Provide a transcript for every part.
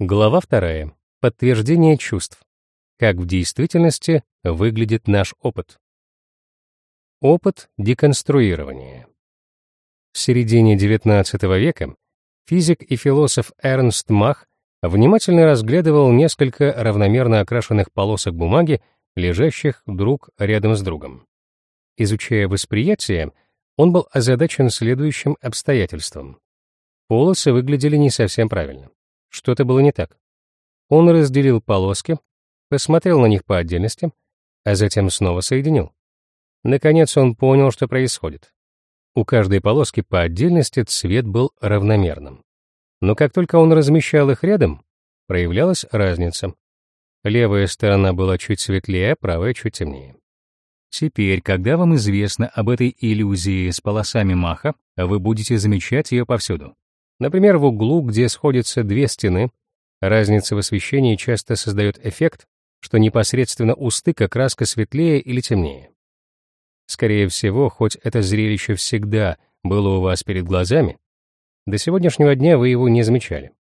Глава вторая. Подтверждение чувств. Как в действительности выглядит наш опыт. Опыт деконструирования. В середине XIX века физик и философ Эрнст Мах внимательно разглядывал несколько равномерно окрашенных полосок бумаги, лежащих друг рядом с другом. Изучая восприятие, он был озадачен следующим обстоятельством. Полосы выглядели не совсем правильно. Что-то было не так. Он разделил полоски, посмотрел на них по отдельности, а затем снова соединил. Наконец он понял, что происходит. У каждой полоски по отдельности цвет был равномерным. Но как только он размещал их рядом, проявлялась разница. Левая сторона была чуть светлее, а правая чуть темнее. Теперь, когда вам известно об этой иллюзии с полосами маха, вы будете замечать ее повсюду. Например, в углу, где сходятся две стены, разница в освещении часто создает эффект, что непосредственно у стыка краска светлее или темнее. Скорее всего, хоть это зрелище всегда было у вас перед глазами, до сегодняшнего дня вы его не замечали.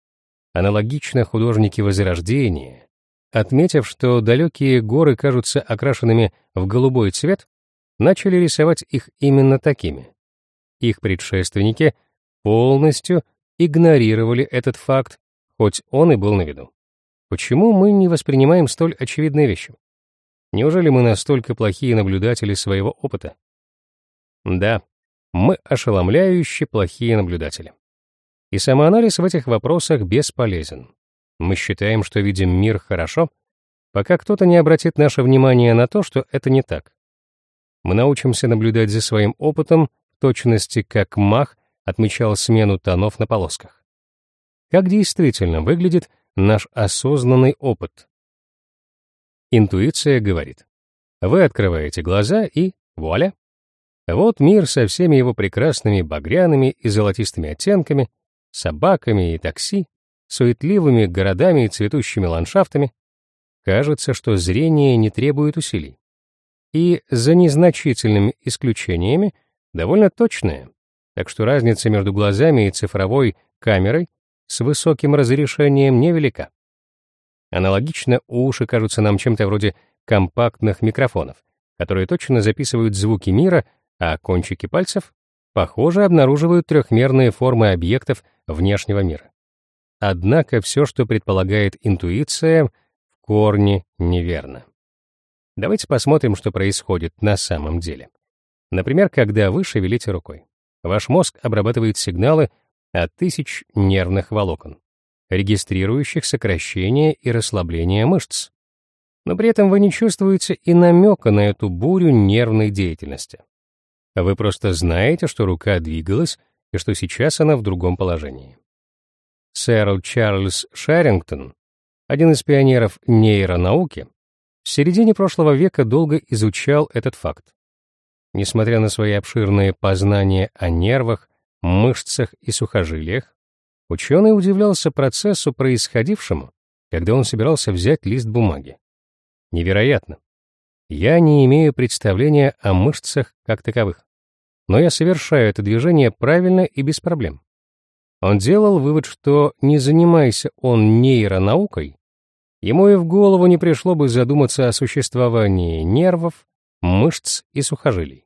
Аналогично художники Возрождения, отметив, что далекие горы кажутся окрашенными в голубой цвет, начали рисовать их именно такими. Их предшественники полностью игнорировали этот факт, хоть он и был на виду. Почему мы не воспринимаем столь очевидные вещи? Неужели мы настолько плохие наблюдатели своего опыта? Да, мы ошеломляюще плохие наблюдатели. И самоанализ в этих вопросах бесполезен. Мы считаем, что видим мир хорошо, пока кто-то не обратит наше внимание на то, что это не так. Мы научимся наблюдать за своим опытом в точности, как Мах отмечал смену тонов на полосках. Как действительно выглядит наш осознанный опыт? Интуиция говорит. Вы открываете глаза и вуаля! Вот мир со всеми его прекрасными багряными и золотистыми оттенками, собаками и такси, суетливыми городами и цветущими ландшафтами. Кажется, что зрение не требует усилий. И за незначительными исключениями довольно точное, так что разница между глазами и цифровой камерой с высоким разрешением невелика. Аналогично уши кажутся нам чем-то вроде компактных микрофонов, которые точно записывают звуки мира, а кончики пальцев, похоже, обнаруживают трехмерные формы объектов внешнего мира. Однако все, что предполагает интуиция, в корне неверно. Давайте посмотрим, что происходит на самом деле. Например, когда вы шевелите рукой. Ваш мозг обрабатывает сигналы от тысяч нервных волокон, регистрирующих сокращение и расслабление мышц. Но при этом вы не чувствуете и намека на эту бурю нервной деятельности. Вы просто знаете, что рука двигалась и что сейчас она в другом положении. Сэр Чарльз Шарингтон, один из пионеров нейронауки, в середине прошлого века долго изучал этот факт. Несмотря на свои обширные познания о нервах, мышцах и сухожилиях, ученый удивлялся процессу, происходившему, когда он собирался взять лист бумаги. Невероятно. Я не имею представления о мышцах как таковых, но я совершаю это движение правильно и без проблем. Он делал вывод, что не занимайся он нейронаукой, ему и в голову не пришло бы задуматься о существовании нервов, мышц и сухожилий.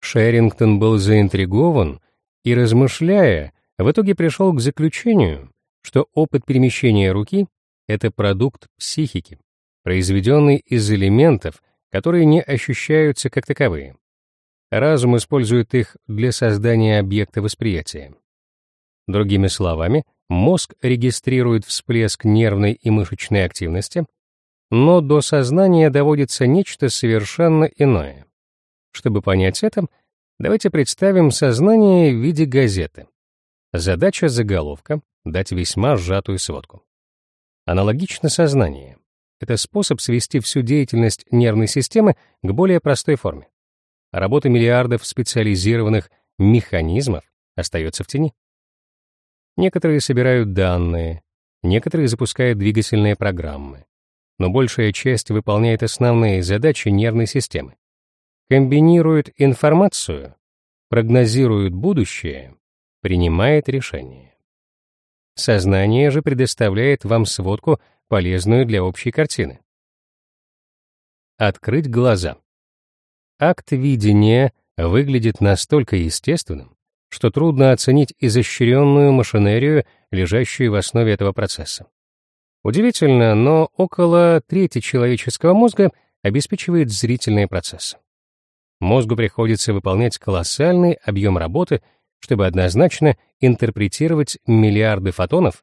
Шерингтон был заинтригован и, размышляя, в итоге пришел к заключению, что опыт перемещения руки — это продукт психики, произведенный из элементов, которые не ощущаются как таковые. Разум использует их для создания объекта восприятия. Другими словами, мозг регистрирует всплеск нервной и мышечной активности, но до сознания доводится нечто совершенно иное. Чтобы понять это, давайте представим сознание в виде газеты. Задача заголовка — дать весьма сжатую сводку. Аналогично сознание. Это способ свести всю деятельность нервной системы к более простой форме. Работа миллиардов специализированных механизмов остается в тени. Некоторые собирают данные, некоторые запускают двигательные программы, но большая часть выполняет основные задачи нервной системы. Комбинирует информацию, прогнозирует будущее, принимает решения. Сознание же предоставляет вам сводку, полезную для общей картины. Открыть глаза. Акт видения выглядит настолько естественным, что трудно оценить изощренную машинерию, лежащую в основе этого процесса. Удивительно, но около трети человеческого мозга обеспечивает зрительные процессы. Мозгу приходится выполнять колоссальный объем работы, чтобы однозначно интерпретировать миллиарды фотонов,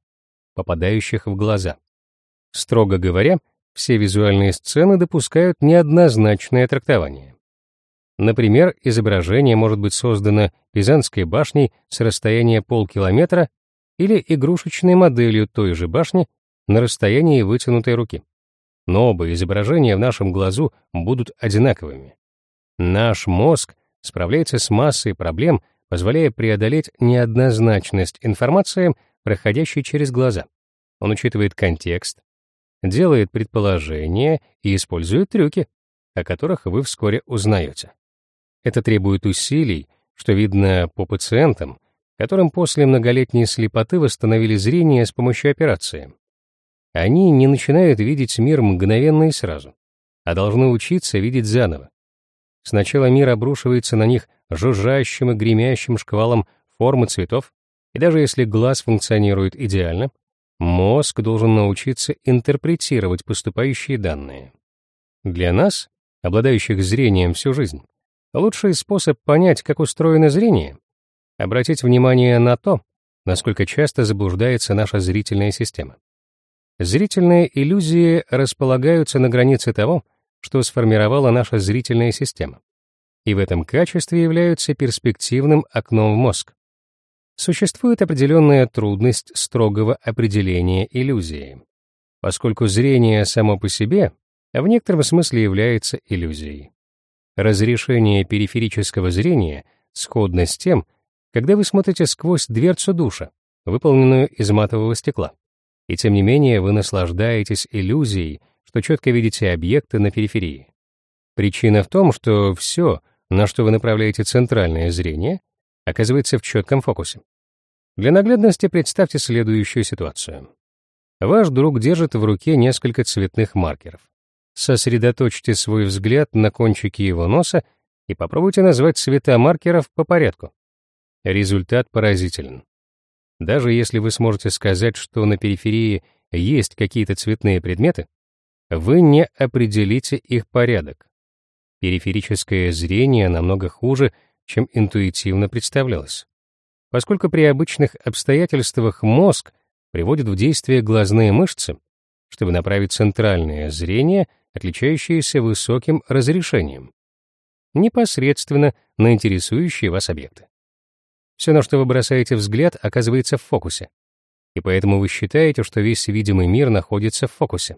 попадающих в глаза. Строго говоря, все визуальные сцены допускают неоднозначное трактование. Например, изображение может быть создано Пизанской башней с расстояния полкилометра или игрушечной моделью той же башни на расстоянии вытянутой руки. Но оба изображения в нашем глазу будут одинаковыми. Наш мозг справляется с массой проблем, позволяя преодолеть неоднозначность информации, проходящей через глаза. Он учитывает контекст, делает предположения и использует трюки, о которых вы вскоре узнаете. Это требует усилий, что видно по пациентам, которым после многолетней слепоты восстановили зрение с помощью операции. Они не начинают видеть мир мгновенно и сразу, а должны учиться видеть заново. Сначала мир обрушивается на них жужжащим и гремящим шквалом формы цветов, и даже если глаз функционирует идеально, Мозг должен научиться интерпретировать поступающие данные. Для нас, обладающих зрением всю жизнь, лучший способ понять, как устроено зрение, обратить внимание на то, насколько часто заблуждается наша зрительная система. Зрительные иллюзии располагаются на границе того, что сформировала наша зрительная система, и в этом качестве являются перспективным окном в мозг существует определенная трудность строгого определения иллюзии, поскольку зрение само по себе в некотором смысле является иллюзией. Разрешение периферического зрения сходно с тем, когда вы смотрите сквозь дверцу душа, выполненную из матового стекла, и тем не менее вы наслаждаетесь иллюзией, что четко видите объекты на периферии. Причина в том, что все, на что вы направляете центральное зрение, оказывается в четком фокусе. Для наглядности представьте следующую ситуацию. Ваш друг держит в руке несколько цветных маркеров. Сосредоточьте свой взгляд на кончике его носа и попробуйте назвать цвета маркеров по порядку. Результат поразителен. Даже если вы сможете сказать, что на периферии есть какие-то цветные предметы, вы не определите их порядок. Периферическое зрение намного хуже, чем интуитивно представлялось поскольку при обычных обстоятельствах мозг приводит в действие глазные мышцы, чтобы направить центральное зрение, отличающееся высоким разрешением, непосредственно на интересующие вас объекты. Все, на что вы бросаете взгляд, оказывается в фокусе, и поэтому вы считаете, что весь видимый мир находится в фокусе.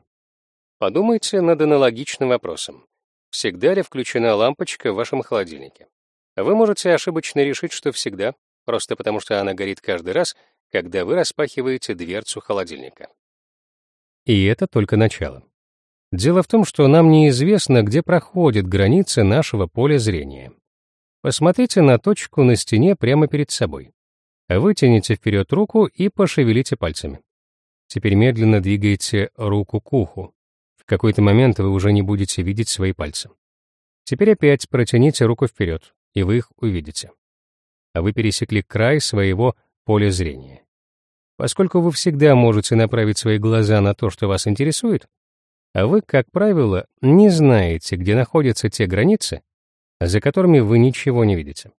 Подумайте над аналогичным вопросом. Всегда ли включена лампочка в вашем холодильнике? Вы можете ошибочно решить, что всегда, просто потому что она горит каждый раз, когда вы распахиваете дверцу холодильника. И это только начало. Дело в том, что нам неизвестно, где проходит граница нашего поля зрения. Посмотрите на точку на стене прямо перед собой. Вытяните вперед руку и пошевелите пальцами. Теперь медленно двигайте руку к уху. В какой-то момент вы уже не будете видеть свои пальцы. Теперь опять протяните руку вперед, и вы их увидите а вы пересекли край своего поля зрения. Поскольку вы всегда можете направить свои глаза на то, что вас интересует, а вы, как правило, не знаете, где находятся те границы, за которыми вы ничего не видите.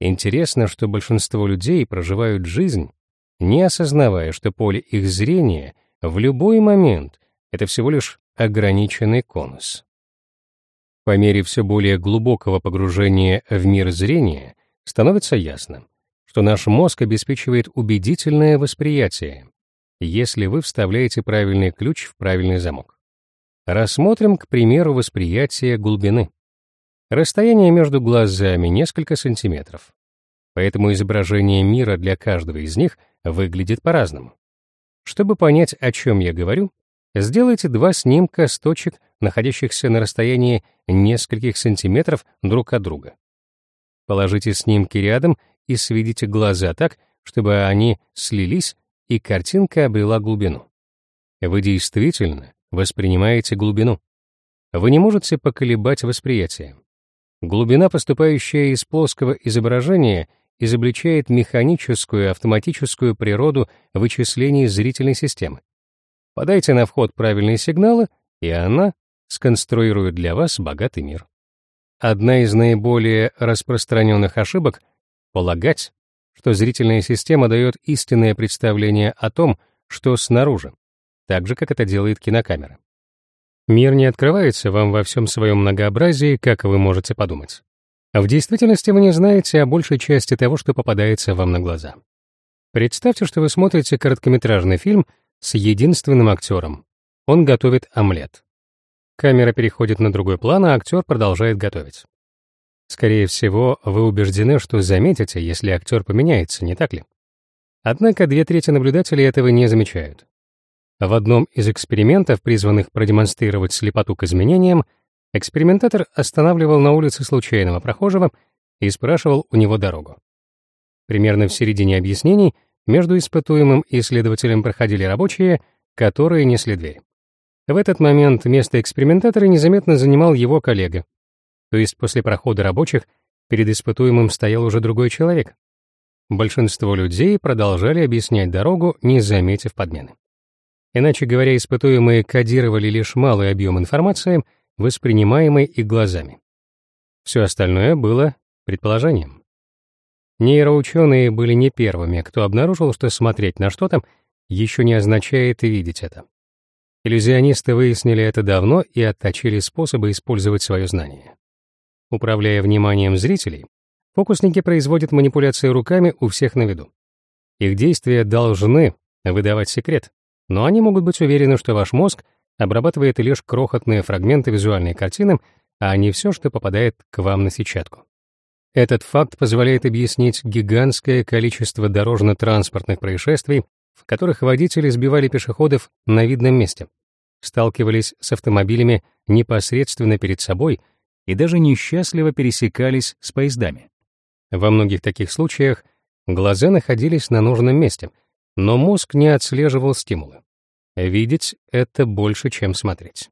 Интересно, что большинство людей проживают жизнь, не осознавая, что поле их зрения в любой момент — это всего лишь ограниченный конус. По мере все более глубокого погружения в мир зрения, становится ясно, что наш мозг обеспечивает убедительное восприятие, если вы вставляете правильный ключ в правильный замок. Рассмотрим, к примеру, восприятие глубины. Расстояние между глазами несколько сантиметров. Поэтому изображение мира для каждого из них выглядит по-разному. Чтобы понять, о чем я говорю, сделайте два снимка с точек, находящихся на расстоянии нескольких сантиметров друг от друга. Положите снимки рядом и сведите глаза так, чтобы они слились и картинка обрела глубину. Вы действительно воспринимаете глубину. Вы не можете поколебать восприятие. Глубина, поступающая из плоского изображения, изобличает механическую автоматическую природу вычислений зрительной системы. Подайте на вход правильные сигналы, и она сконструирует для вас богатый мир. Одна из наиболее распространенных ошибок — полагать, что зрительная система дает истинное представление о том, что снаружи, так же, как это делает кинокамера. Мир не открывается вам во всем своем многообразии, как вы можете подумать. А в действительности вы не знаете о большей части того, что попадается вам на глаза. Представьте, что вы смотрите короткометражный фильм с единственным актером. Он готовит омлет. Камера переходит на другой план, а актер продолжает готовить. Скорее всего, вы убеждены, что заметите, если актер поменяется, не так ли? Однако две трети наблюдателей этого не замечают. В одном из экспериментов, призванных продемонстрировать слепоту к изменениям, экспериментатор останавливал на улице случайного прохожего и спрашивал у него дорогу. Примерно в середине объяснений между испытуемым и исследователем проходили рабочие, которые несли дверь. В этот момент место экспериментатора незаметно занимал его коллега. То есть после прохода рабочих перед испытуемым стоял уже другой человек. Большинство людей продолжали объяснять дорогу, не заметив подмены. Иначе говоря, испытуемые кодировали лишь малый объем информации, воспринимаемой их глазами. Все остальное было предположением. Нейроученые были не первыми, кто обнаружил, что смотреть на что-то еще не означает видеть это. Иллюзионисты выяснили это давно и отточили способы использовать свое знание. Управляя вниманием зрителей, фокусники производят манипуляции руками у всех на виду. Их действия должны выдавать секрет, но они могут быть уверены, что ваш мозг обрабатывает лишь крохотные фрагменты визуальной картины, а не все, что попадает к вам на сетчатку. Этот факт позволяет объяснить гигантское количество дорожно-транспортных происшествий, в которых водители сбивали пешеходов на видном месте, сталкивались с автомобилями непосредственно перед собой и даже несчастливо пересекались с поездами. Во многих таких случаях глаза находились на нужном месте, но мозг не отслеживал стимулы. Видеть — это больше, чем смотреть.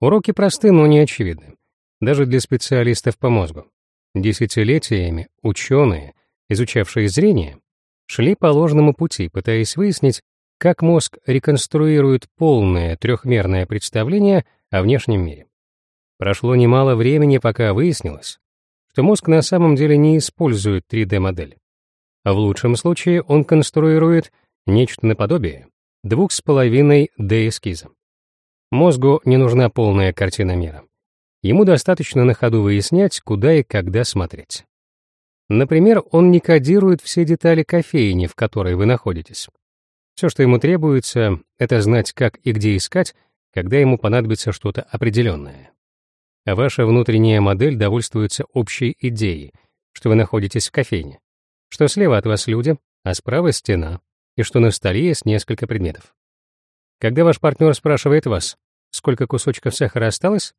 Уроки просты, но не очевидны. Даже для специалистов по мозгу. Десятилетиями ученые, изучавшие зрение, шли по ложному пути, пытаясь выяснить, как мозг реконструирует полное трехмерное представление о внешнем мире. Прошло немало времени, пока выяснилось, что мозг на самом деле не использует 3D-модель. В лучшем случае он конструирует нечто наподобие двух с половиной D-эскиза. Мозгу не нужна полная картина мира. Ему достаточно на ходу выяснять, куда и когда смотреть. Например, он не кодирует все детали кофейни, в которой вы находитесь. Все, что ему требуется, это знать, как и где искать, когда ему понадобится что-то определенное. Ваша внутренняя модель довольствуется общей идеей, что вы находитесь в кофейне что слева от вас люди, а справа стена, и что на столе есть несколько предметов. Когда ваш партнер спрашивает вас, сколько кусочков сахара осталось,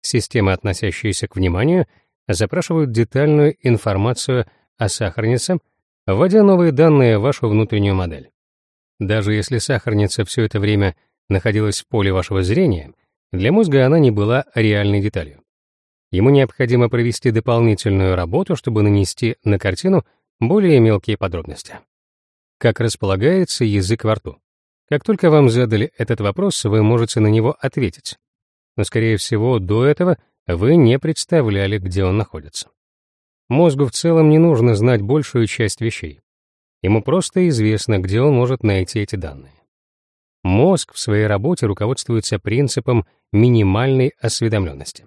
системы, относящиеся к вниманию, запрашивают детальную информацию о сахарнице, вводя новые данные в вашу внутреннюю модель. Даже если сахарница все это время находилась в поле вашего зрения, для мозга она не была реальной деталью. Ему необходимо провести дополнительную работу, чтобы нанести на картину более мелкие подробности. Как располагается язык во рту? Как только вам задали этот вопрос, вы можете на него ответить. Но, скорее всего, до этого вы не представляли, где он находится. Мозгу в целом не нужно знать большую часть вещей. Ему просто известно, где он может найти эти данные. Мозг в своей работе руководствуется принципом минимальной осведомленности.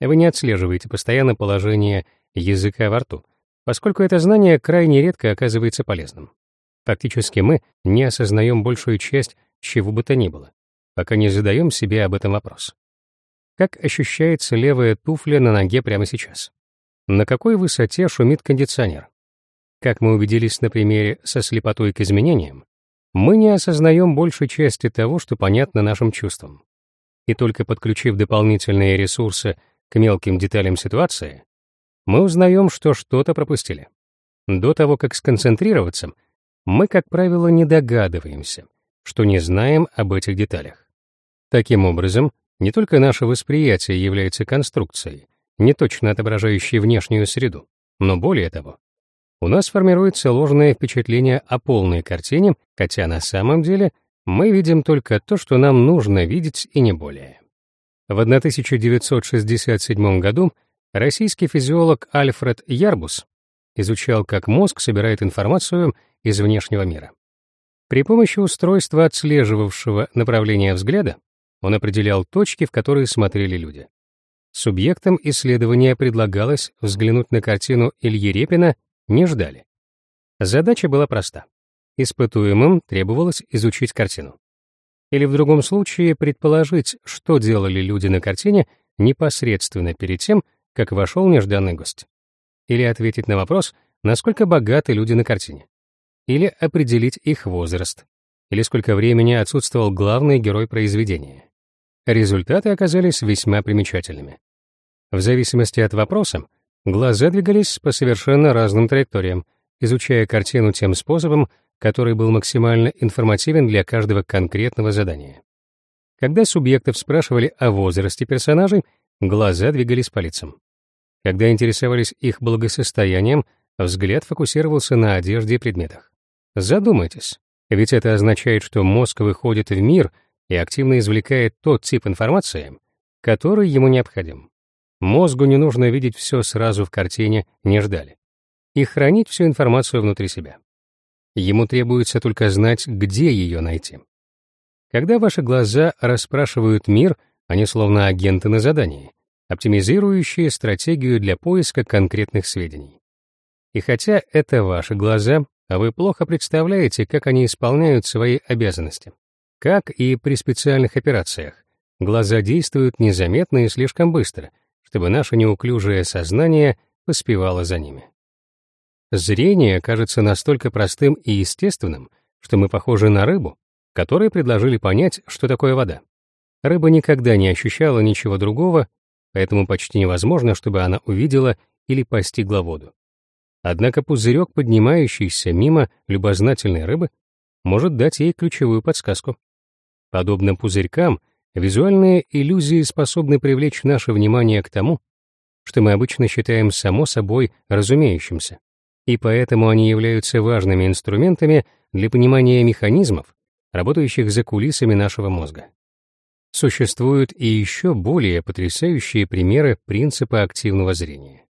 Вы не отслеживаете постоянно положение языка во рту, поскольку это знание крайне редко оказывается полезным. Фактически мы не осознаем большую часть чего бы то ни было, пока не задаем себе об этом вопрос. Как ощущается левая туфля на ноге прямо сейчас? На какой высоте шумит кондиционер? Как мы убедились на примере со слепотой к изменениям, мы не осознаем большей части того, что понятно нашим чувствам. И только подключив дополнительные ресурсы к мелким деталям ситуации, мы узнаем, что что-то пропустили. До того, как сконцентрироваться, мы, как правило, не догадываемся, что не знаем об этих деталях. Таким образом, не только наше восприятие является конструкцией, не точно отображающей внешнюю среду, но более того, у нас формируется ложное впечатление о полной картине, хотя на самом деле мы видим только то, что нам нужно видеть и не более. В 1967 году российский физиолог Альфред Ярбус изучал, как мозг собирает информацию из внешнего мира. При помощи устройства, отслеживавшего направление взгляда, он определял точки, в которые смотрели люди. Субъектам исследования предлагалось взглянуть на картину Ильи Репина не ждали. Задача была проста. Испытуемым требовалось изучить картину. Или в другом случае предположить, что делали люди на картине непосредственно перед тем, как вошел нежданный гость. Или ответить на вопрос, насколько богаты люди на картине. Или определить их возраст. Или сколько времени отсутствовал главный герой произведения. Результаты оказались весьма примечательными. В зависимости от вопроса, Глаза двигались по совершенно разным траекториям, изучая картину тем способом, который был максимально информативен для каждого конкретного задания. Когда субъектов спрашивали о возрасте персонажей, глаза двигались по лицам. Когда интересовались их благосостоянием, взгляд фокусировался на одежде и предметах. Задумайтесь, ведь это означает, что мозг выходит в мир и активно извлекает тот тип информации, который ему необходим. Мозгу не нужно видеть все сразу в картине, не ждали. И хранить всю информацию внутри себя. Ему требуется только знать, где ее найти. Когда ваши глаза расспрашивают мир, они словно агенты на задании, оптимизирующие стратегию для поиска конкретных сведений. И хотя это ваши глаза, а вы плохо представляете, как они исполняют свои обязанности. Как и при специальных операциях, глаза действуют незаметно и слишком быстро — чтобы наше неуклюжее сознание поспевало за ними. Зрение кажется настолько простым и естественным, что мы похожи на рыбу, которой предложили понять, что такое вода. Рыба никогда не ощущала ничего другого, поэтому почти невозможно, чтобы она увидела или постигла воду. Однако пузырек, поднимающийся мимо любознательной рыбы, может дать ей ключевую подсказку. Подобно пузырькам — Визуальные иллюзии способны привлечь наше внимание к тому, что мы обычно считаем само собой разумеющимся, и поэтому они являются важными инструментами для понимания механизмов, работающих за кулисами нашего мозга. Существуют и еще более потрясающие примеры принципа активного зрения.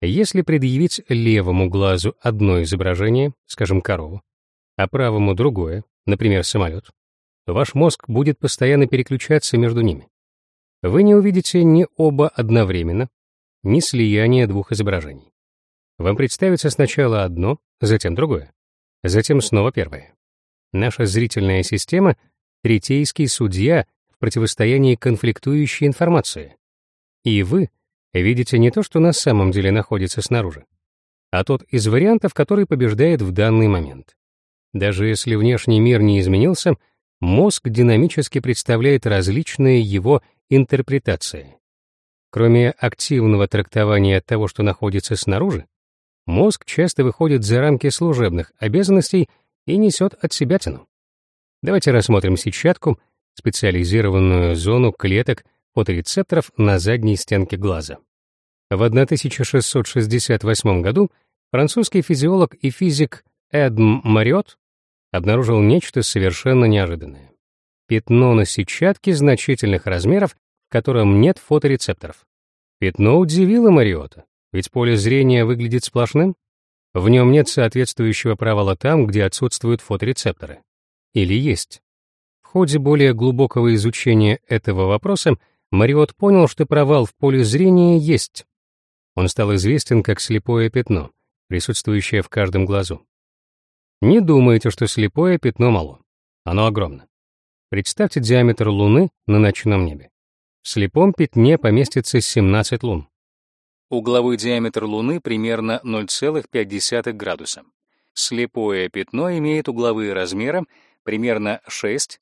Если предъявить левому глазу одно изображение, скажем, корову, а правому другое, например, самолет, то ваш мозг будет постоянно переключаться между ними. Вы не увидите ни оба одновременно, ни слияния двух изображений. Вам представится сначала одно, затем другое, затем снова первое. Наша зрительная система — третейский судья противостоянии конфликтующей информации. И вы видите не то, что на самом деле находится снаружи, а тот из вариантов, который побеждает в данный момент. Даже если внешний мир не изменился — мозг динамически представляет различные его интерпретации. Кроме активного трактования того, что находится снаружи, мозг часто выходит за рамки служебных обязанностей и несет от себя тяну. Давайте рассмотрим сетчатку, специализированную зону клеток фоторецепторов на задней стенке глаза. В 1668 году французский физиолог и физик Эдм Мариот обнаружил нечто совершенно неожиданное. Пятно на сетчатке значительных размеров, в котором нет фоторецепторов. Пятно удивило Мариота, ведь поле зрения выглядит сплошным. В нем нет соответствующего провала там, где отсутствуют фоторецепторы. Или есть. Ходе более глубокого изучения этого вопроса Мариот понял, что провал в поле зрения есть. Он стал известен как слепое пятно, присутствующее в каждом глазу. Не думайте, что слепое пятно мало. Оно огромно. Представьте диаметр Луны на ночном небе. В слепом пятне поместится 17 лун. Угловой диаметр Луны примерно 0,5 градуса. Слепое пятно имеет угловые размеры примерно 6,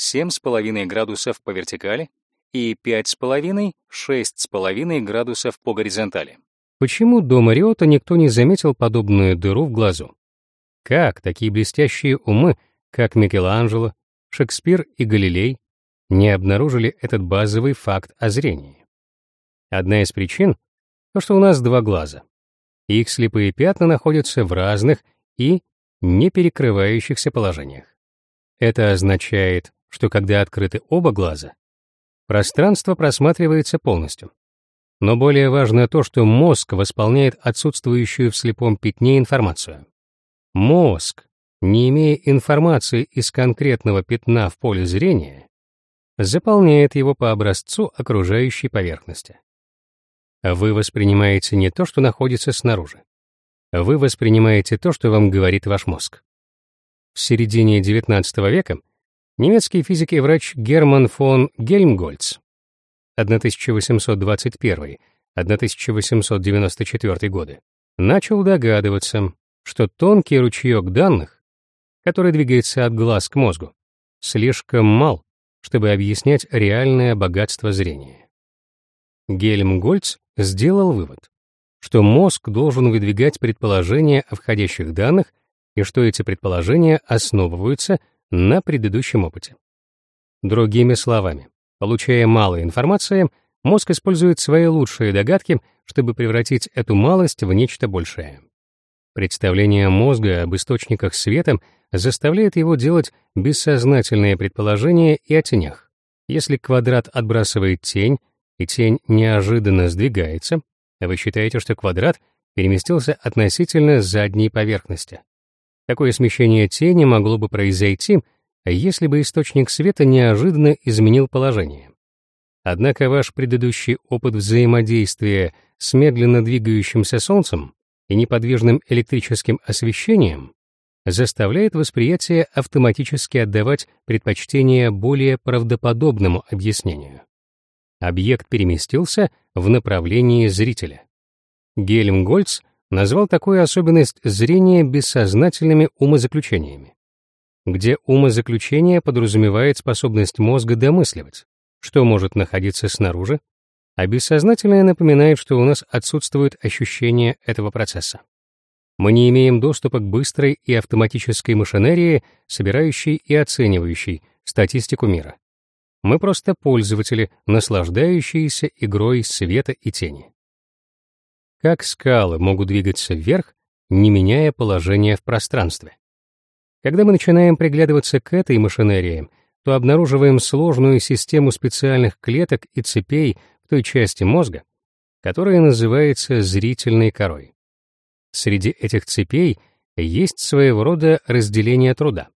7,5 градусов по вертикали и 5,5-6,5 градусов по горизонтали. Почему до Мариота никто не заметил подобную дыру в глазу? Как такие блестящие умы, как Микеланджело, Шекспир и Галилей, не обнаружили этот базовый факт о зрении? Одна из причин — то, что у нас два глаза. Их слепые пятна находятся в разных и не перекрывающихся положениях. Это означает, что когда открыты оба глаза, пространство просматривается полностью. Но более важно то, что мозг восполняет отсутствующую в слепом пятне информацию. Мозг, не имея информации из конкретного пятна в поле зрения, заполняет его по образцу окружающей поверхности. Вы воспринимаете не то, что находится снаружи. Вы воспринимаете то, что вам говорит ваш мозг. В середине XIX века немецкий физик и врач Герман фон Гельмгольц 1821-1894 годы начал догадываться, что тонкий ручеек данных, который двигается от глаз к мозгу, слишком мал, чтобы объяснять реальное богатство зрения. Гельмгольц сделал вывод, что мозг должен выдвигать предположения о входящих данных и что эти предположения основываются на предыдущем опыте. Другими словами, получая мало информации, мозг использует свои лучшие догадки, чтобы превратить эту малость в нечто большее. Представление мозга об источниках света заставляет его делать бессознательные предположения и о тенях. Если квадрат отбрасывает тень, и тень неожиданно сдвигается, вы считаете, что квадрат переместился относительно задней поверхности. Такое смещение тени могло бы произойти, если бы источник света неожиданно изменил положение. Однако ваш предыдущий опыт взаимодействия с медленно двигающимся Солнцем и неподвижным электрическим освещением заставляет восприятие автоматически отдавать предпочтение более правдоподобному объяснению. Объект переместился в направлении зрителя. Гельмгольц назвал такую особенность зрения бессознательными умозаключениями, где умозаключение подразумевает способность мозга домысливать, что может находиться снаружи, а бессознательное напоминает, что у нас отсутствует ощущение этого процесса. Мы не имеем доступа к быстрой и автоматической машинерии, собирающей и оценивающей статистику мира. Мы просто пользователи, наслаждающиеся игрой света и тени. Как скалы могут двигаться вверх, не меняя положение в пространстве? Когда мы начинаем приглядываться к этой машинерии, то обнаруживаем сложную систему специальных клеток и цепей в той части мозга, которая называется зрительной корой. Среди этих цепей есть своего рода разделение труда.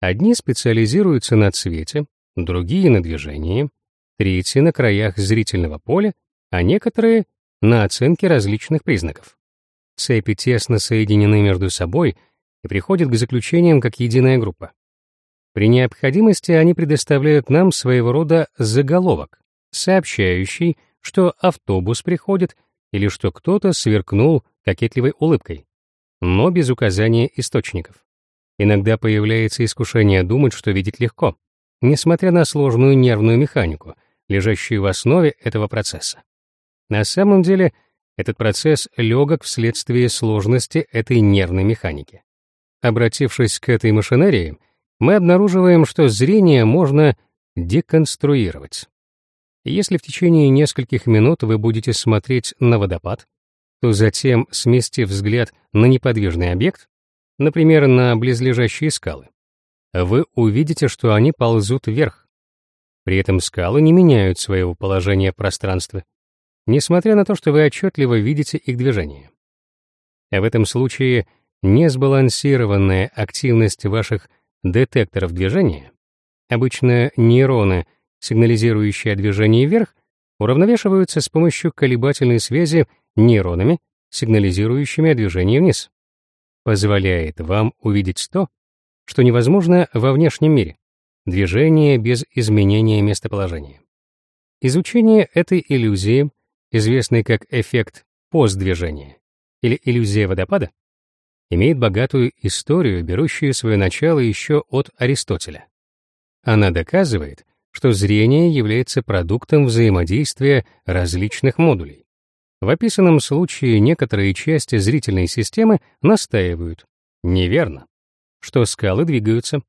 Одни специализируются на цвете, другие — на движении, третьи — на краях зрительного поля, а некоторые на оценке различных признаков. Цепи тесно соединены между собой и приходят к заключениям как единая группа. При необходимости они предоставляют нам своего рода заголовок, сообщающий, что автобус приходит или что кто-то сверкнул кокетливой улыбкой, но без указания источников. Иногда появляется искушение думать, что видеть легко, несмотря на сложную нервную механику, лежащую в основе этого процесса. На самом деле, этот процесс легок вследствие сложности этой нервной механики. Обратившись к этой машинерии, мы обнаруживаем, что зрение можно деконструировать. Если в течение нескольких минут вы будете смотреть на водопад, то затем, сместив взгляд на неподвижный объект, например, на близлежащие скалы, вы увидите, что они ползут вверх. При этом скалы не меняют своего положения в пространстве несмотря на то, что вы отчетливо видите их движение. А в этом случае несбалансированная активность ваших детекторов движения, обычно нейроны, сигнализирующие о движении вверх, уравновешиваются с помощью колебательной связи нейронами, сигнализирующими о движении вниз. Позволяет вам увидеть то, что невозможно во внешнем мире, движение без изменения местоположения. Изучение этой иллюзии — известный как эффект постдвижения или иллюзия водопада, имеет богатую историю, берущую свое начало еще от Аристотеля. Она доказывает, что зрение является продуктом взаимодействия различных модулей. В описанном случае некоторые части зрительной системы настаивают, неверно, что скалы двигаются,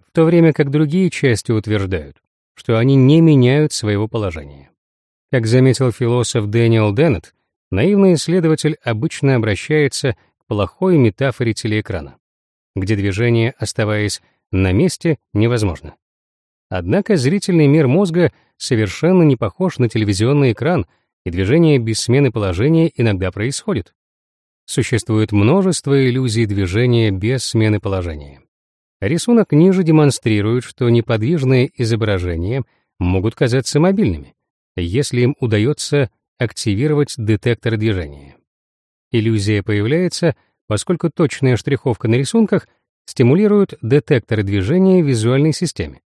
в то время как другие части утверждают, что они не меняют своего положения. Как заметил философ Дэниел Деннет, наивный исследователь обычно обращается к плохой метафоре телеэкрана, где движение, оставаясь на месте, невозможно. Однако зрительный мир мозга совершенно не похож на телевизионный экран, и движение без смены положения иногда происходит. Существует множество иллюзий движения без смены положения. Рисунок ниже демонстрирует, что неподвижные изображения могут казаться мобильными, если им удается активировать детектор движения. Иллюзия появляется, поскольку точная штриховка на рисунках стимулирует детекторы движения в визуальной системе,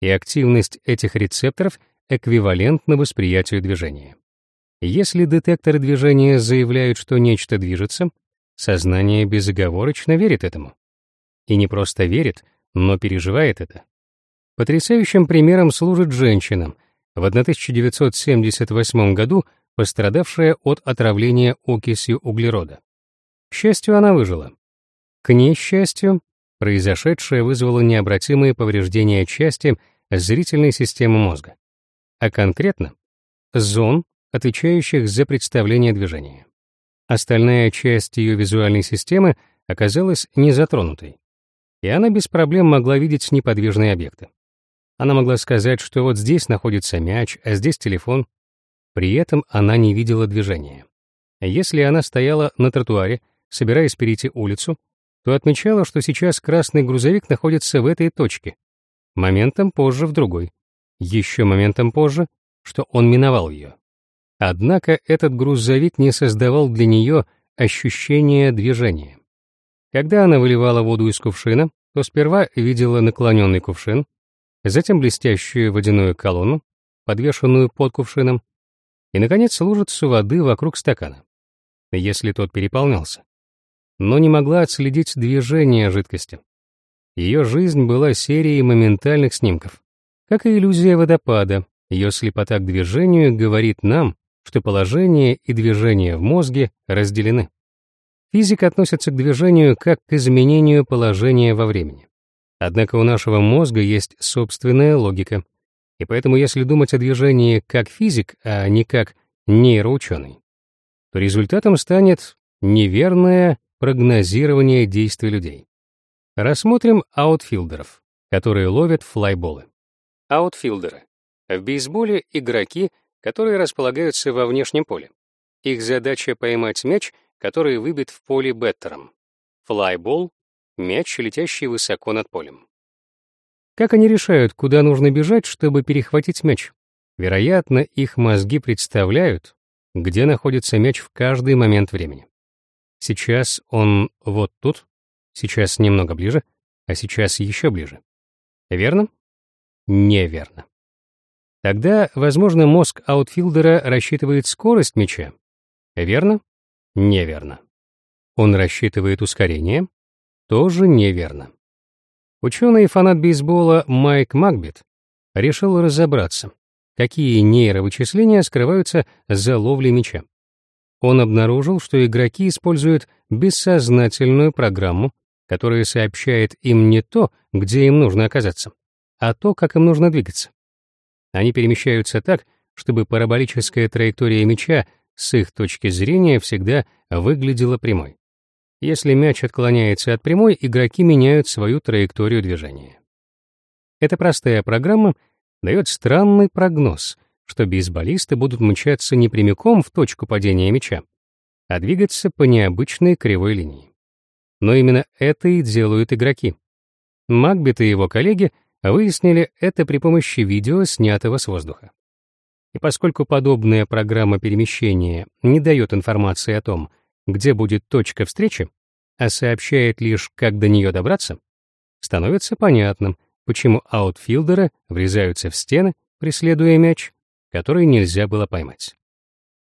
и активность этих рецепторов эквивалентна восприятию движения. Если детекторы движения заявляют, что нечто движется, сознание безоговорочно верит этому. И не просто верит, но переживает это. Потрясающим примером служит женщина, в 1978 году пострадавшая от отравления окисью углерода. К счастью, она выжила. К несчастью, произошедшее вызвало необратимые повреждения части зрительной системы мозга, а конкретно зон, отвечающих за представление движения. Остальная часть ее визуальной системы оказалась не затронутой, и она без проблем могла видеть неподвижные объекты. Она могла сказать, что вот здесь находится мяч, а здесь телефон. При этом она не видела движения. Если она стояла на тротуаре, собираясь перейти улицу, то отмечала, что сейчас красный грузовик находится в этой точке, моментом позже в другой, еще моментом позже, что он миновал ее. Однако этот грузовик не создавал для нее ощущения движения. Когда она выливала воду из кувшина, то сперва видела наклоненный кувшин, затем блестящую водяную колонну, подвешенную под кувшином, и, наконец, лужицу воды вокруг стакана, если тот переполнялся. Но не могла отследить движение жидкости. Ее жизнь была серией моментальных снимков. Как и иллюзия водопада, ее слепота к движению говорит нам, что положение и движение в мозге разделены. Физика относится к движению как к изменению положения во времени. Однако у нашего мозга есть собственная логика, и поэтому если думать о движении как физик, а не как нейроученый, то результатом станет неверное прогнозирование действий людей. Рассмотрим аутфилдеров, которые ловят флайболы. Аутфилдеры. В бейсболе игроки, которые располагаются во внешнем поле. Их задача поймать мяч, который выбит в поле беттером. Флайбол — мяч, летящий высоко над полем. Как они решают, куда нужно бежать, чтобы перехватить мяч? Вероятно, их мозги представляют, где находится мяч в каждый момент времени. Сейчас он вот тут, Сейчас немного ближе, а сейчас еще ближе. Верно? Неверно. Тогда, возможно, мозг аутфилдера рассчитывает скорость мяча. Верно? Неверно. Он рассчитывает ускорение? Тоже неверно. Ученый и фанат бейсбола Майк Макбет решил разобраться, какие нейровычисления скрываются за ловлей мяча. Он обнаружил, что игроки используют бессознательную программу, которое сообщает им не то, где им нужно оказаться, а то, как им нужно двигаться. Они перемещаются так, чтобы параболическая траектория мяча с их точки зрения всегда выглядела прямой. Если мяч отклоняется от прямой, игроки меняют свою траекторию движения. Эта простая программа дает странный прогноз, что бейсболисты будут мчаться не прямиком в точку падения мяча, а двигаться по необычной кривой линии. Но именно это и делают игроки. Макбет и его коллеги выяснили это при помощи видео, снятого с воздуха. И поскольку подобная программа перемещения не дает информации о том, где будет точка встречи, а сообщает лишь, как до нее добраться, становится понятным, почему аутфилдеры врезаются в стены, преследуя мяч, который нельзя было поймать.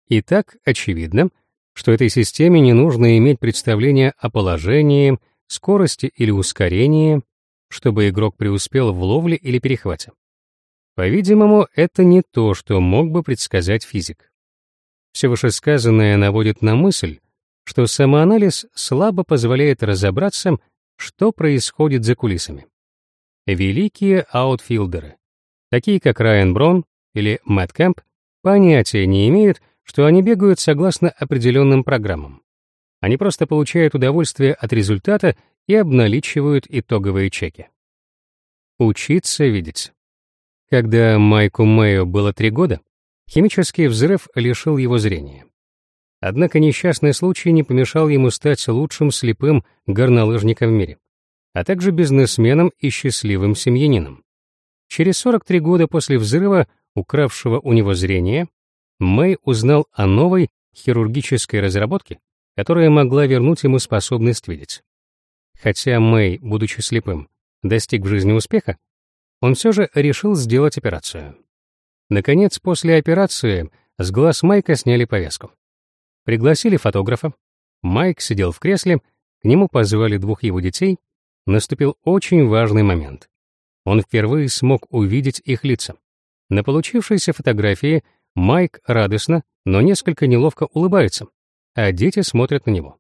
Итак, очевидно, что этой системе не нужно иметь представление о положении, скорости или ускорении, чтобы игрок преуспел в ловле или перехвате. По-видимому, это не то, что мог бы предсказать физик. Все вышесказанное наводит на мысль, что самоанализ слабо позволяет разобраться, что происходит за кулисами. Великие аутфилдеры, такие как Райан Брон или Мэтт Кэмп, понятия не имеют, что они бегают согласно определенным программам. Они просто получают удовольствие от результата и обналичивают итоговые чеки. Учиться видеть. Когда Майку Мэю было три года, химический взрыв лишил его зрения. Однако несчастный случай не помешал ему стать лучшим слепым горнолыжником в мире, а также бизнесменом и счастливым семьянином. Через 43 года после взрыва, укравшего у него зрение, Мэй узнал о новой хирургической разработке, которая могла вернуть ему способность видеть. Хотя Мэй, будучи слепым, достиг в жизни успеха, он все же решил сделать операцию. Наконец, после операции с глаз Майка сняли повязку. Пригласили фотографа. Майк сидел в кресле, к нему позвали двух его детей. Наступил очень важный момент. Он впервые смог увидеть их лица. На получившейся фотографии Майк радостно, но несколько неловко улыбается, а дети смотрят на него.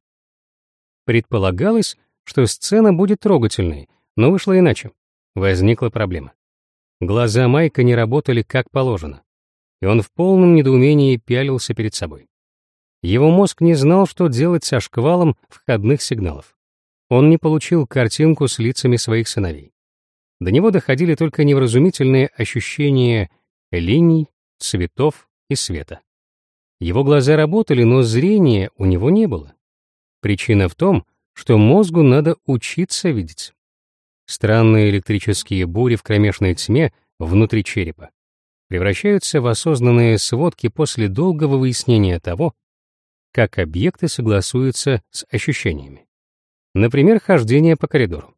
Предполагалось, что сцена будет трогательной, но вышло иначе. Возникла проблема. Глаза Майка не работали как положено, и он в полном недоумении пялился перед собой. Его мозг не знал, что делать со шквалом входных сигналов. Он не получил картинку с лицами своих сыновей. До него доходили только невразумительные ощущения линий, цветов и света. Его глаза работали, но зрения у него не было. Причина в том, что мозгу надо учиться видеть. Странные электрические бури в кромешной тьме внутри черепа превращаются в осознанные сводки после долгого выяснения того, как объекты согласуются с ощущениями. Например, хождение по коридору.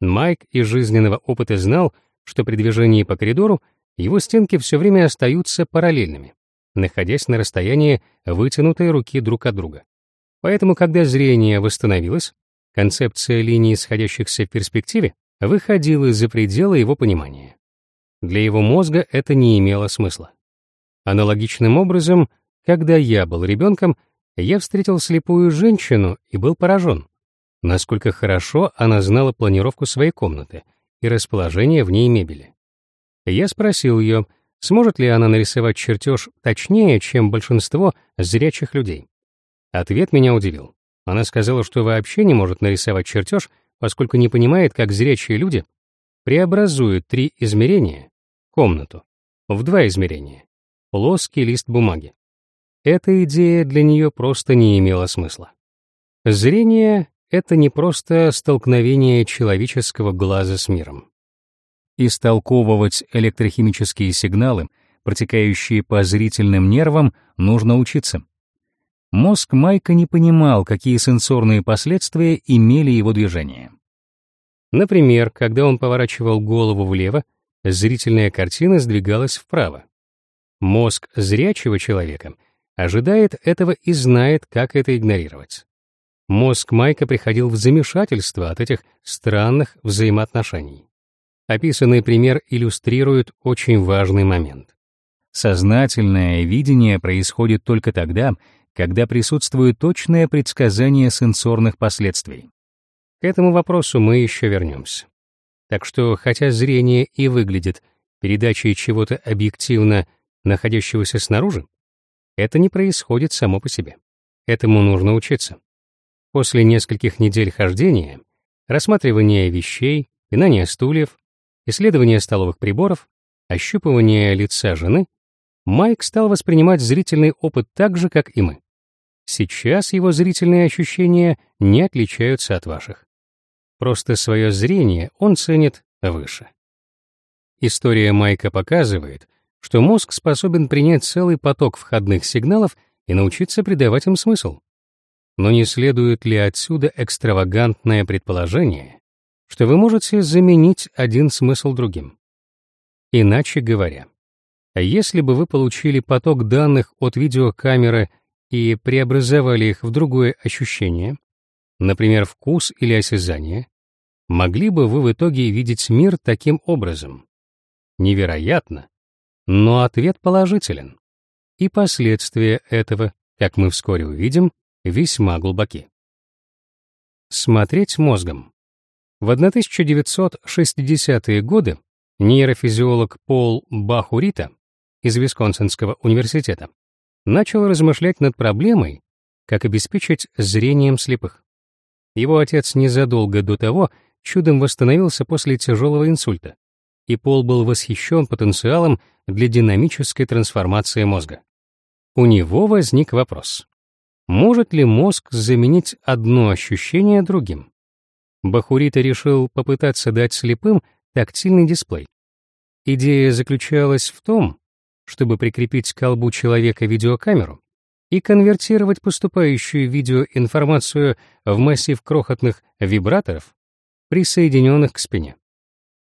Майк из жизненного опыта знал, что при движении по коридору его стенки все время остаются параллельными, находясь на расстоянии вытянутой руки друг от друга. Поэтому, когда зрение восстановилось, концепция линий, сходящихся в перспективе, выходила за пределы его понимания. Для его мозга это не имело смысла. Аналогичным образом, когда я был ребенком, я встретил слепую женщину и был поражен, насколько хорошо она знала планировку своей комнаты и расположение в ней мебели. Я спросил ее, сможет ли она нарисовать чертеж точнее, чем большинство зрячих людей. Ответ меня удивил. Она сказала, что вообще не может нарисовать чертеж, поскольку не понимает, как зрячие люди преобразуют три измерения, комнату, в два измерения, плоский лист бумаги. Эта идея для нее просто не имела смысла. Зрение — это не просто столкновение человеческого глаза с миром. Истолковывать электрохимические сигналы, протекающие по зрительным нервам, нужно учиться. Мозг Майка не понимал, какие сенсорные последствия имели его движения. Например, когда он поворачивал голову влево, зрительная картина сдвигалась вправо. Мозг зрячего человека — ожидает этого и знает, как это игнорировать. Мозг Майка приходил в замешательство от этих странных взаимоотношений. Описанный пример иллюстрирует очень важный момент. Сознательное видение происходит только тогда, когда присутствует точное предсказание сенсорных последствий. К этому вопросу мы еще вернемся. Так что, хотя зрение и выглядит передачей чего-то объективно находящегося снаружи, это не происходит само по себе. Этому нужно учиться. После нескольких недель хождения, рассматривания вещей, пинания стульев, исследования столовых приборов, ощупывания лица жены, Майк стал воспринимать зрительный опыт так же, как и мы. Сейчас его зрительные ощущения не отличаются от ваших. Просто свое зрение он ценит выше. История Майка показывает, что мозг способен принять целый поток входных сигналов и научиться придавать им смысл. Но не следует ли отсюда экстравагантное предположение, что вы можете заменить один смысл другим? Иначе говоря, если бы вы получили поток данных от видеокамеры и преобразовали их в другое ощущение, например, вкус или осязание, могли бы вы в итоге видеть мир таким образом? Невероятно, но ответ положителен. И последствия этого, как мы вскоре увидим, весьма глубоки. Смотреть мозгом. В 1960-е годы нейрофизиолог Пол Бахурита из Висконсинского университета начал размышлять над проблемой, как обеспечить зрением слепых. Его отец незадолго до того чудом восстановился после тяжелого инсульта, и Пол был восхищен потенциалом для динамической трансформации мозга. У него возник вопрос. Может ли мозг заменить одно ощущение другим? Бахурита решил попытаться дать слепым тактильный дисплей. Идея заключалась в том, чтобы прикрепить к колбу человека видеокамеру и конвертировать поступающую видеоинформацию в массив крохотных вибраторов, присоединенных к спине.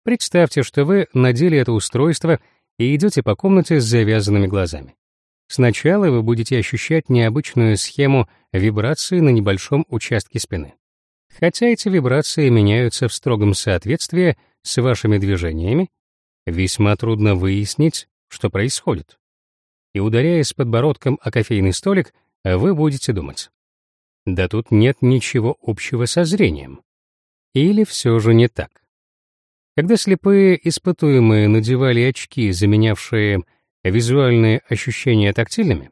Представьте, что вы надели это устройство и идете по комнате с завязанными глазами. Сначала вы будете ощущать необычную схему вибрации на небольшом участке спины. Хотя эти вибрации меняются в строгом соответствии с вашими движениями, весьма трудно выяснить, что происходит. И ударяясь подбородком о кофейный столик, вы будете думать. Да тут нет ничего общего со зрением. Или все же не так. Когда слепые испытуемые надевали очки, заменявшие визуальные ощущения тактильными,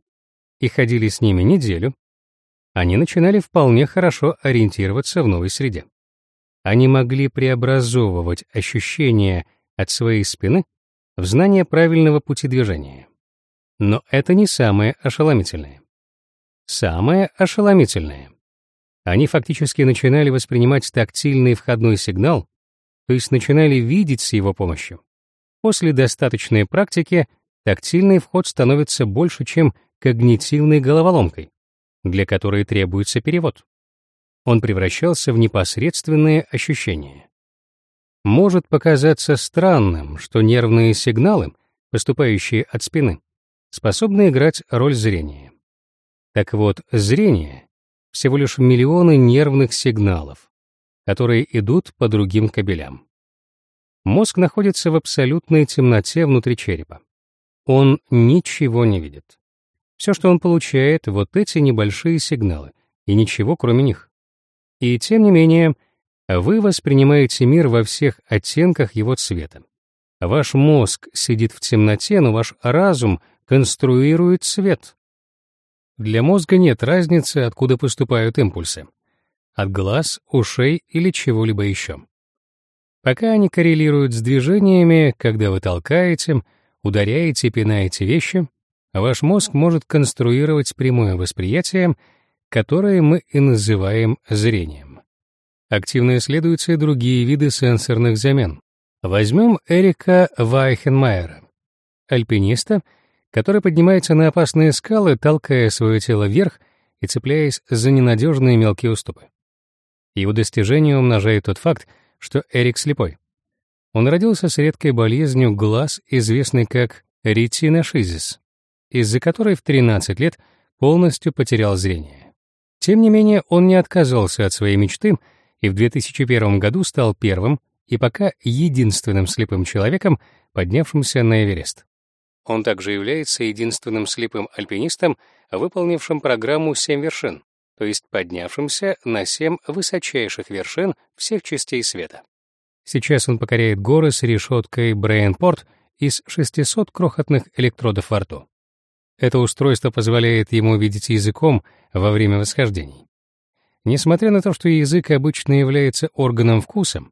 и ходили с ними неделю, они начинали вполне хорошо ориентироваться в новой среде. Они могли преобразовывать ощущения от своей спины в знание правильного пути движения. Но это не самое ошеломительное. Самое ошеломительное. Они фактически начинали воспринимать тактильный входной сигнал то есть начинали видеть с его помощью. После достаточной практики тактильный вход становится больше, чем когнитивной головоломкой, для которой требуется перевод. Он превращался в непосредственные ощущения. Может показаться странным, что нервные сигналы, поступающие от спины, способны играть роль зрения. Так вот, зрение — всего лишь миллионы нервных сигналов, которые идут по другим кабелям. Мозг находится в абсолютной темноте внутри черепа. Он ничего не видит. Все, что он получает, вот эти небольшие сигналы, и ничего кроме них. И тем не менее, вы воспринимаете мир во всех оттенках его цвета. Ваш мозг сидит в темноте, но ваш разум конструирует свет. Для мозга нет разницы, откуда поступают импульсы от глаз, ушей или чего-либо еще. Пока они коррелируют с движениями, когда вы толкаете, ударяете, пинаете вещи, ваш мозг может конструировать прямое восприятие, которое мы и называем зрением. Активно исследуются и другие виды сенсорных замен. Возьмем Эрика Вайхенмайера, альпиниста, который поднимается на опасные скалы, толкая свое тело вверх и цепляясь за ненадежные мелкие уступы. Его достижение умножает тот факт, что Эрик слепой. Он родился с редкой болезнью глаз, известной как ретиношизис, из-за которой в 13 лет полностью потерял зрение. Тем не менее, он не отказался от своей мечты и в 2001 году стал первым и пока единственным слепым человеком, поднявшимся на Эверест. Он также является единственным слепым альпинистом, выполнившим программу «Семь вершин», то есть поднявшимся на семь высочайших вершин всех частей света. Сейчас он покоряет горы с решеткой Брейнпорт из 600 крохотных электродов во рту. Это устройство позволяет ему видеть языком во время восхождений. Несмотря на то, что язык обычно является органом вкуса,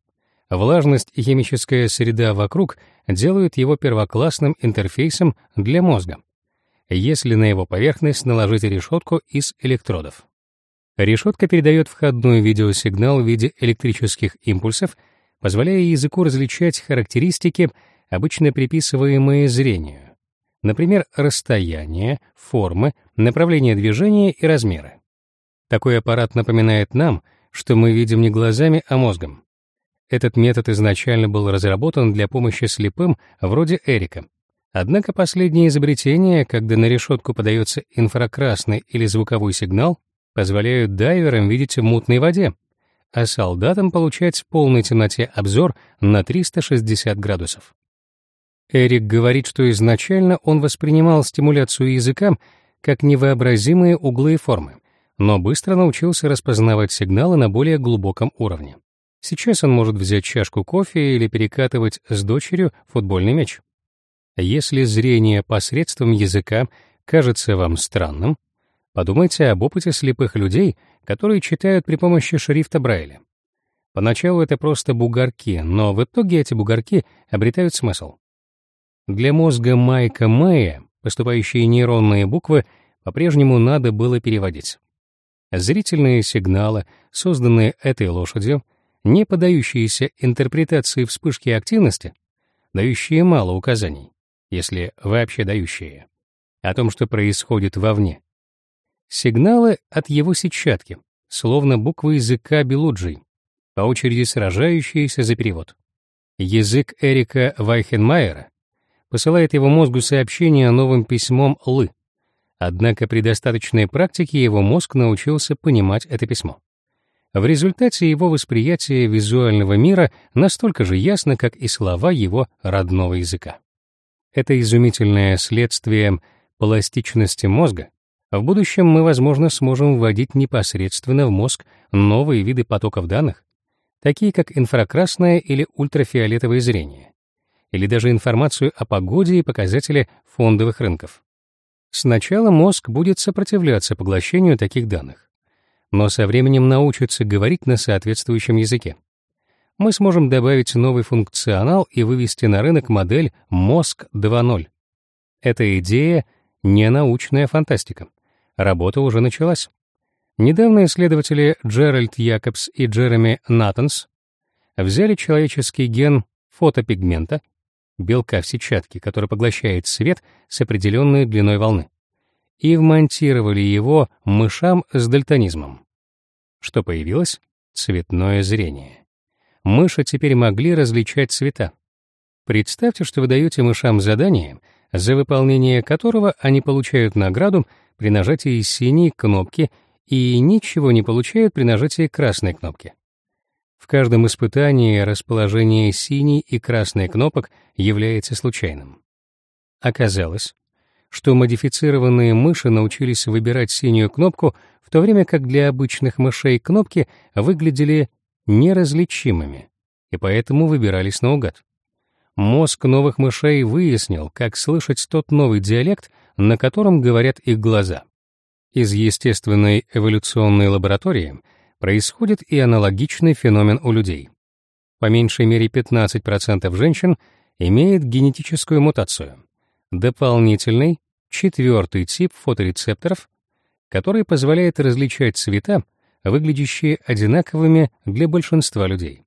влажность и химическая среда вокруг делают его первоклассным интерфейсом для мозга, если на его поверхность наложить решетку из электродов. Решетка передает входной видеосигнал в виде электрических импульсов, позволяя языку различать характеристики, обычно приписываемые зрению. Например, расстояние, формы, направление движения и размеры. Такой аппарат напоминает нам, что мы видим не глазами, а мозгом. Этот метод изначально был разработан для помощи слепым, вроде Эрика. Однако последнее изобретение, когда на решетку подается инфракрасный или звуковой сигнал, позволяют дайверам видеть в мутной воде, а солдатам получать в полной темноте обзор на 360 градусов. Эрик говорит, что изначально он воспринимал стимуляцию языка как невообразимые углы и формы, но быстро научился распознавать сигналы на более глубоком уровне. Сейчас он может взять чашку кофе или перекатывать с дочерью футбольный мяч. Если зрение посредством языка кажется вам странным, подумайте об опыте слепых людей, которые читают при помощи шрифта Брайля. Поначалу это просто бугорки, но в итоге эти бугорки обретают смысл. Для мозга Майка Мэя поступающие нейронные буквы по-прежнему надо было переводить. Зрительные сигналы, созданные этой лошадью, не поддающиеся интерпретации вспышки активности, дающие мало указаний, если вообще дающие, о том, что происходит вовне. Сигналы от его сетчатки, словно буквы языка Белуджи, по очереди сражающиеся за перевод. Язык Эрика Вайхенмайера посылает его мозгу сообщение новым письмом «лы», однако при достаточной практике его мозг научился понимать это письмо. В результате его восприятие визуального мира настолько же ясно, как и слова его родного языка. Это изумительное следствие пластичности мозга. В будущем мы, возможно, сможем вводить непосредственно в мозг новые виды потоков данных, такие как инфракрасное или ультрафиолетовое зрение, или даже информацию о погоде и показатели фондовых рынков. Сначала мозг будет сопротивляться поглощению таких данных, но со временем научится говорить на соответствующем языке. Мы сможем добавить новый функционал и вывести на рынок модель «Мозг 2.0». Эта идея — не научная фантастика. Работа уже началась. Недавно исследователи Джеральд Якобс и Джереми Натанс взяли человеческий ген фотопигмента, белка в сетчатке, который поглощает свет с определенной длиной волны, и вмонтировали его мышам с дальтонизмом. Что появилось? Цветное зрение. Мыши теперь могли различать цвета. Представьте, что вы даете мышам задание, за выполнение которого они получают награду при нажатии синей кнопки и ничего не получают при нажатии красной кнопки. В каждом испытании расположение синей и красной кнопок является случайным. Оказалось, что модифицированные мыши научились выбирать синюю кнопку, в то время как для обычных мышей кнопки выглядели неразличимыми, и поэтому выбирались наугад. Мозг новых мышей выяснил, как слышать тот новый диалект, на котором говорят их глаза. Из естественной эволюционной лаборатории происходит и аналогичный феномен у людей. По меньшей мере 15% женщин имеет генетическую мутацию, дополнительный, четвертый тип фоторецепторов, который позволяет различать цвета, выглядящие одинаковыми для большинства людей.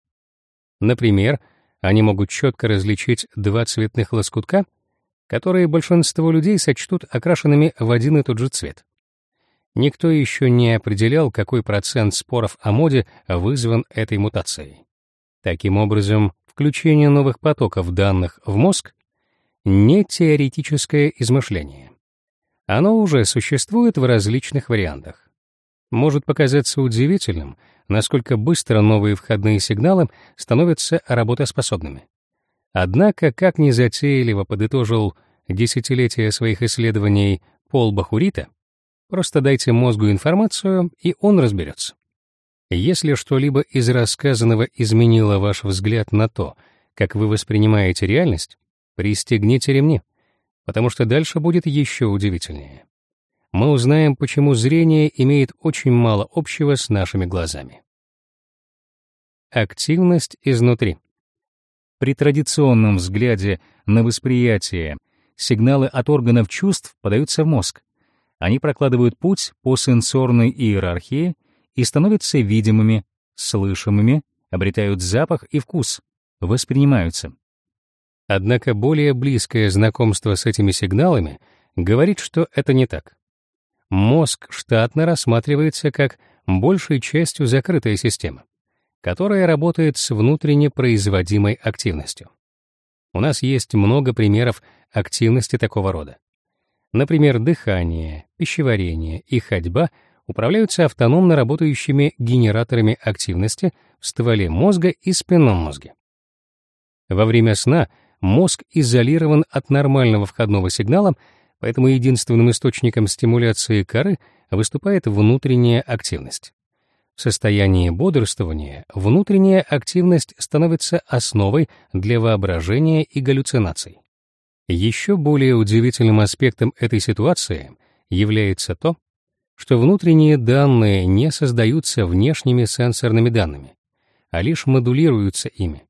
Например, они могут четко различить два цветных лоскутка, которые большинство людей сочтут окрашенными в один и тот же цвет. Никто еще не определял, какой процент споров о моде вызван этой мутацией. Таким образом, включение новых потоков данных в мозг — не теоретическое измышление. Оно уже существует в различных вариантах. Может показаться удивительным, насколько быстро новые входные сигналы становятся работоспособными. Однако, как незатейливо подытожил десятилетия своих исследований Пол Бахурита, Просто дайте мозгу информацию, и он разберется. Если что-либо из рассказанного изменило ваш взгляд на то, как вы воспринимаете реальность, пристегните ремни, потому что дальше будет еще удивительнее. Мы узнаем, почему зрение имеет очень мало общего с нашими глазами. Активность изнутри. При традиционном взгляде на восприятие сигналы от органов чувств подаются в мозг, они прокладывают путь по сенсорной иерархии и становятся видимыми, слышимыми, обретают запах и вкус, воспринимаются. Однако более близкое знакомство с этими сигналами говорит, что это не так. Мозг штатно рассматривается как большей частью закрытая система, которая работает с внутренне производимой активностью. У нас есть много примеров активности такого рода. Например, дыхание, пищеварение и ходьба управляются автономно работающими генераторами активности в стволе мозга и спинном мозге. Во время сна мозг изолирован от нормального входного сигнала, поэтому единственным источником стимуляции коры выступает внутренняя активность. В состоянии бодрствования внутренняя активность становится основой для воображения и галлюцинаций. Еще более удивительным аспектом этой ситуации является то, что внутренние данные не создаются внешними сенсорными данными, а лишь модулируются ими.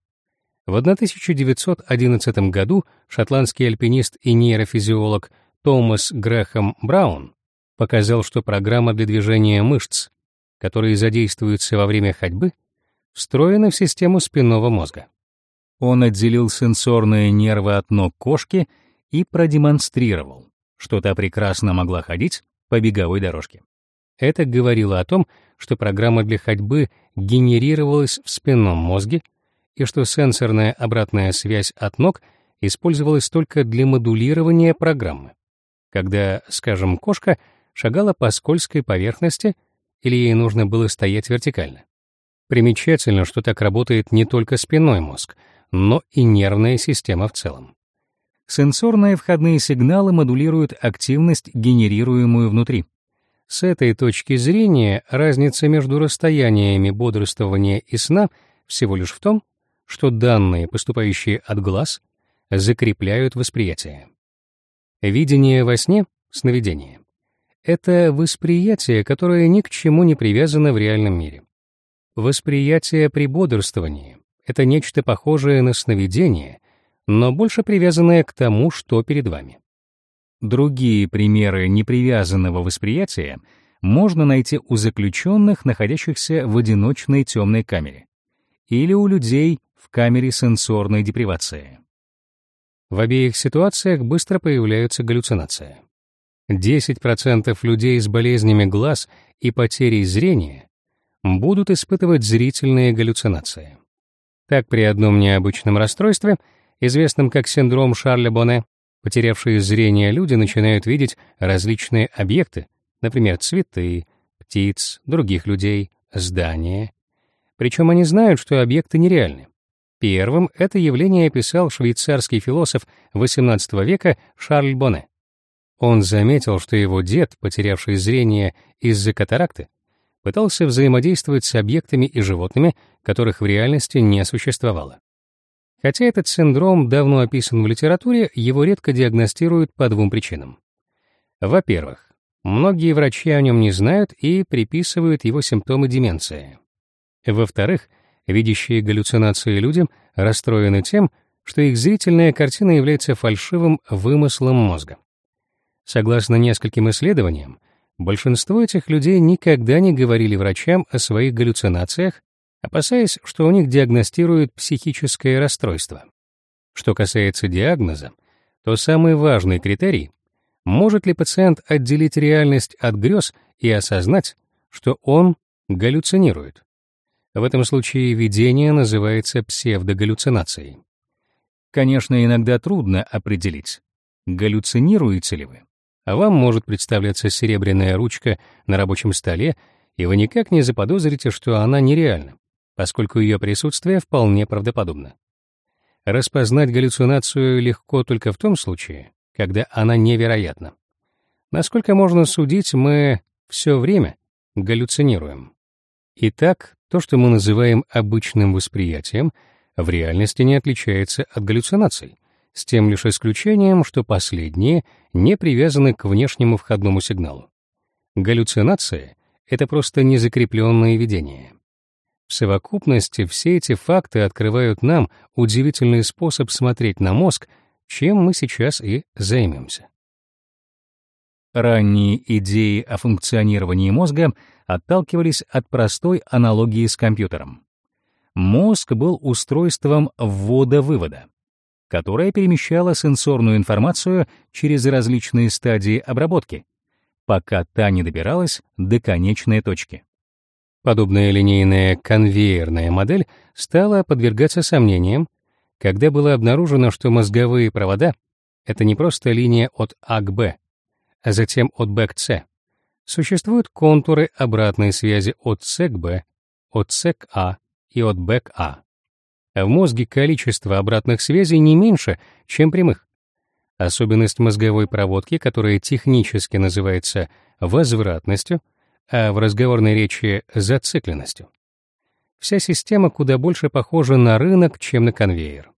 В 1911 году шотландский альпинист и нейрофизиолог Томас Грэхэм Браун показал, что программа для движения мышц, которые задействуются во время ходьбы, встроена в систему спинного мозга. Он отделил сенсорные нервы от ног кошки и продемонстрировал, что та прекрасно могла ходить по беговой дорожке. Это говорило о том, что программа для ходьбы генерировалась в спинном мозге и что сенсорная обратная связь от ног использовалась только для модулирования программы. Когда, скажем, кошка шагала по скользкой поверхности или ей нужно было стоять вертикально. Примечательно, что так работает не только спинной мозг, но и нервная система в целом. Сенсорные входные сигналы модулируют активность, генерируемую внутри. С этой точки зрения разница между расстояниями бодрствования и сна всего лишь в том, что данные, поступающие от глаз, закрепляют восприятие. Видение во сне — сновидение. Это восприятие, которое ни к чему не привязано в реальном мире. Восприятие при бодрствовании — это нечто похожее на сновидение, но больше привязанное к тому, что перед вами. Другие примеры непривязанного восприятия можно найти у заключенных, находящихся в одиночной темной камере, или у людей в камере сенсорной депривации. В обеих ситуациях быстро появляются галлюцинации. 10% людей с болезнями глаз и потерей зрения будут испытывать зрительные галлюцинации. Так, при одном необычном расстройстве, известном как синдром Шарля-Боне, потерявшие зрение люди начинают видеть различные объекты, например, цветы, птиц, других людей, здания. Причем они знают, что объекты нереальны. Первым это явление описал швейцарский философ XVIII века Шарль Боне. Он заметил, что его дед, потерявший зрение из-за катаракты, пытался взаимодействовать с объектами и животными, которых в реальности не существовало. Хотя этот синдром давно описан в литературе, его редко диагностируют по двум причинам. Во-первых, многие врачи о нем не знают и приписывают его симптомы деменции. Во-вторых, видящие галлюцинации людям расстроены тем, что их зрительная картина является фальшивым вымыслом мозга. Согласно нескольким исследованиям, большинство этих людей никогда не говорили врачам о своих галлюцинациях, опасаясь, что у них диагностируют психическое расстройство. Что касается диагноза, то самый важный критерий — может ли пациент отделить реальность от грез и осознать, что он галлюцинирует. В этом случае видение называется псевдогаллюцинацией. Конечно, иногда трудно определить, галлюцинируете ли вы а вам может представляться серебряная ручка на рабочем столе, и вы никак не заподозрите, что она нереальна, поскольку ее присутствие вполне правдоподобно. Распознать галлюцинацию легко только в том случае, когда она невероятна. Насколько можно судить, мы все время галлюцинируем. Итак, то, что мы называем обычным восприятием, в реальности не отличается от галлюцинаций, с тем лишь исключением, что последние не привязаны к внешнему входному сигналу. Галлюцинация — это просто незакрепленное видение. В совокупности все эти факты открывают нам удивительный способ смотреть на мозг, чем мы сейчас и займемся. Ранние идеи о функционировании мозга отталкивались от простой аналогии с компьютером. Мозг был устройством ввода-вывода которая перемещала сенсорную информацию через различные стадии обработки, пока та не добиралась до конечной точки. Подобная линейная конвейерная модель стала подвергаться сомнениям, когда было обнаружено, что мозговые провода — это не просто линия от А к Б, а затем от Б к С. Существуют контуры обратной связи от С к Б, от С к А и от Б к А а в мозге количество обратных связей не меньше, чем прямых. особенность мозговой проводки, которая технически называется возвратностью, а в разговорной речи — зацикленностью. Вся система куда больше похожа на рынок, чем на конвейер.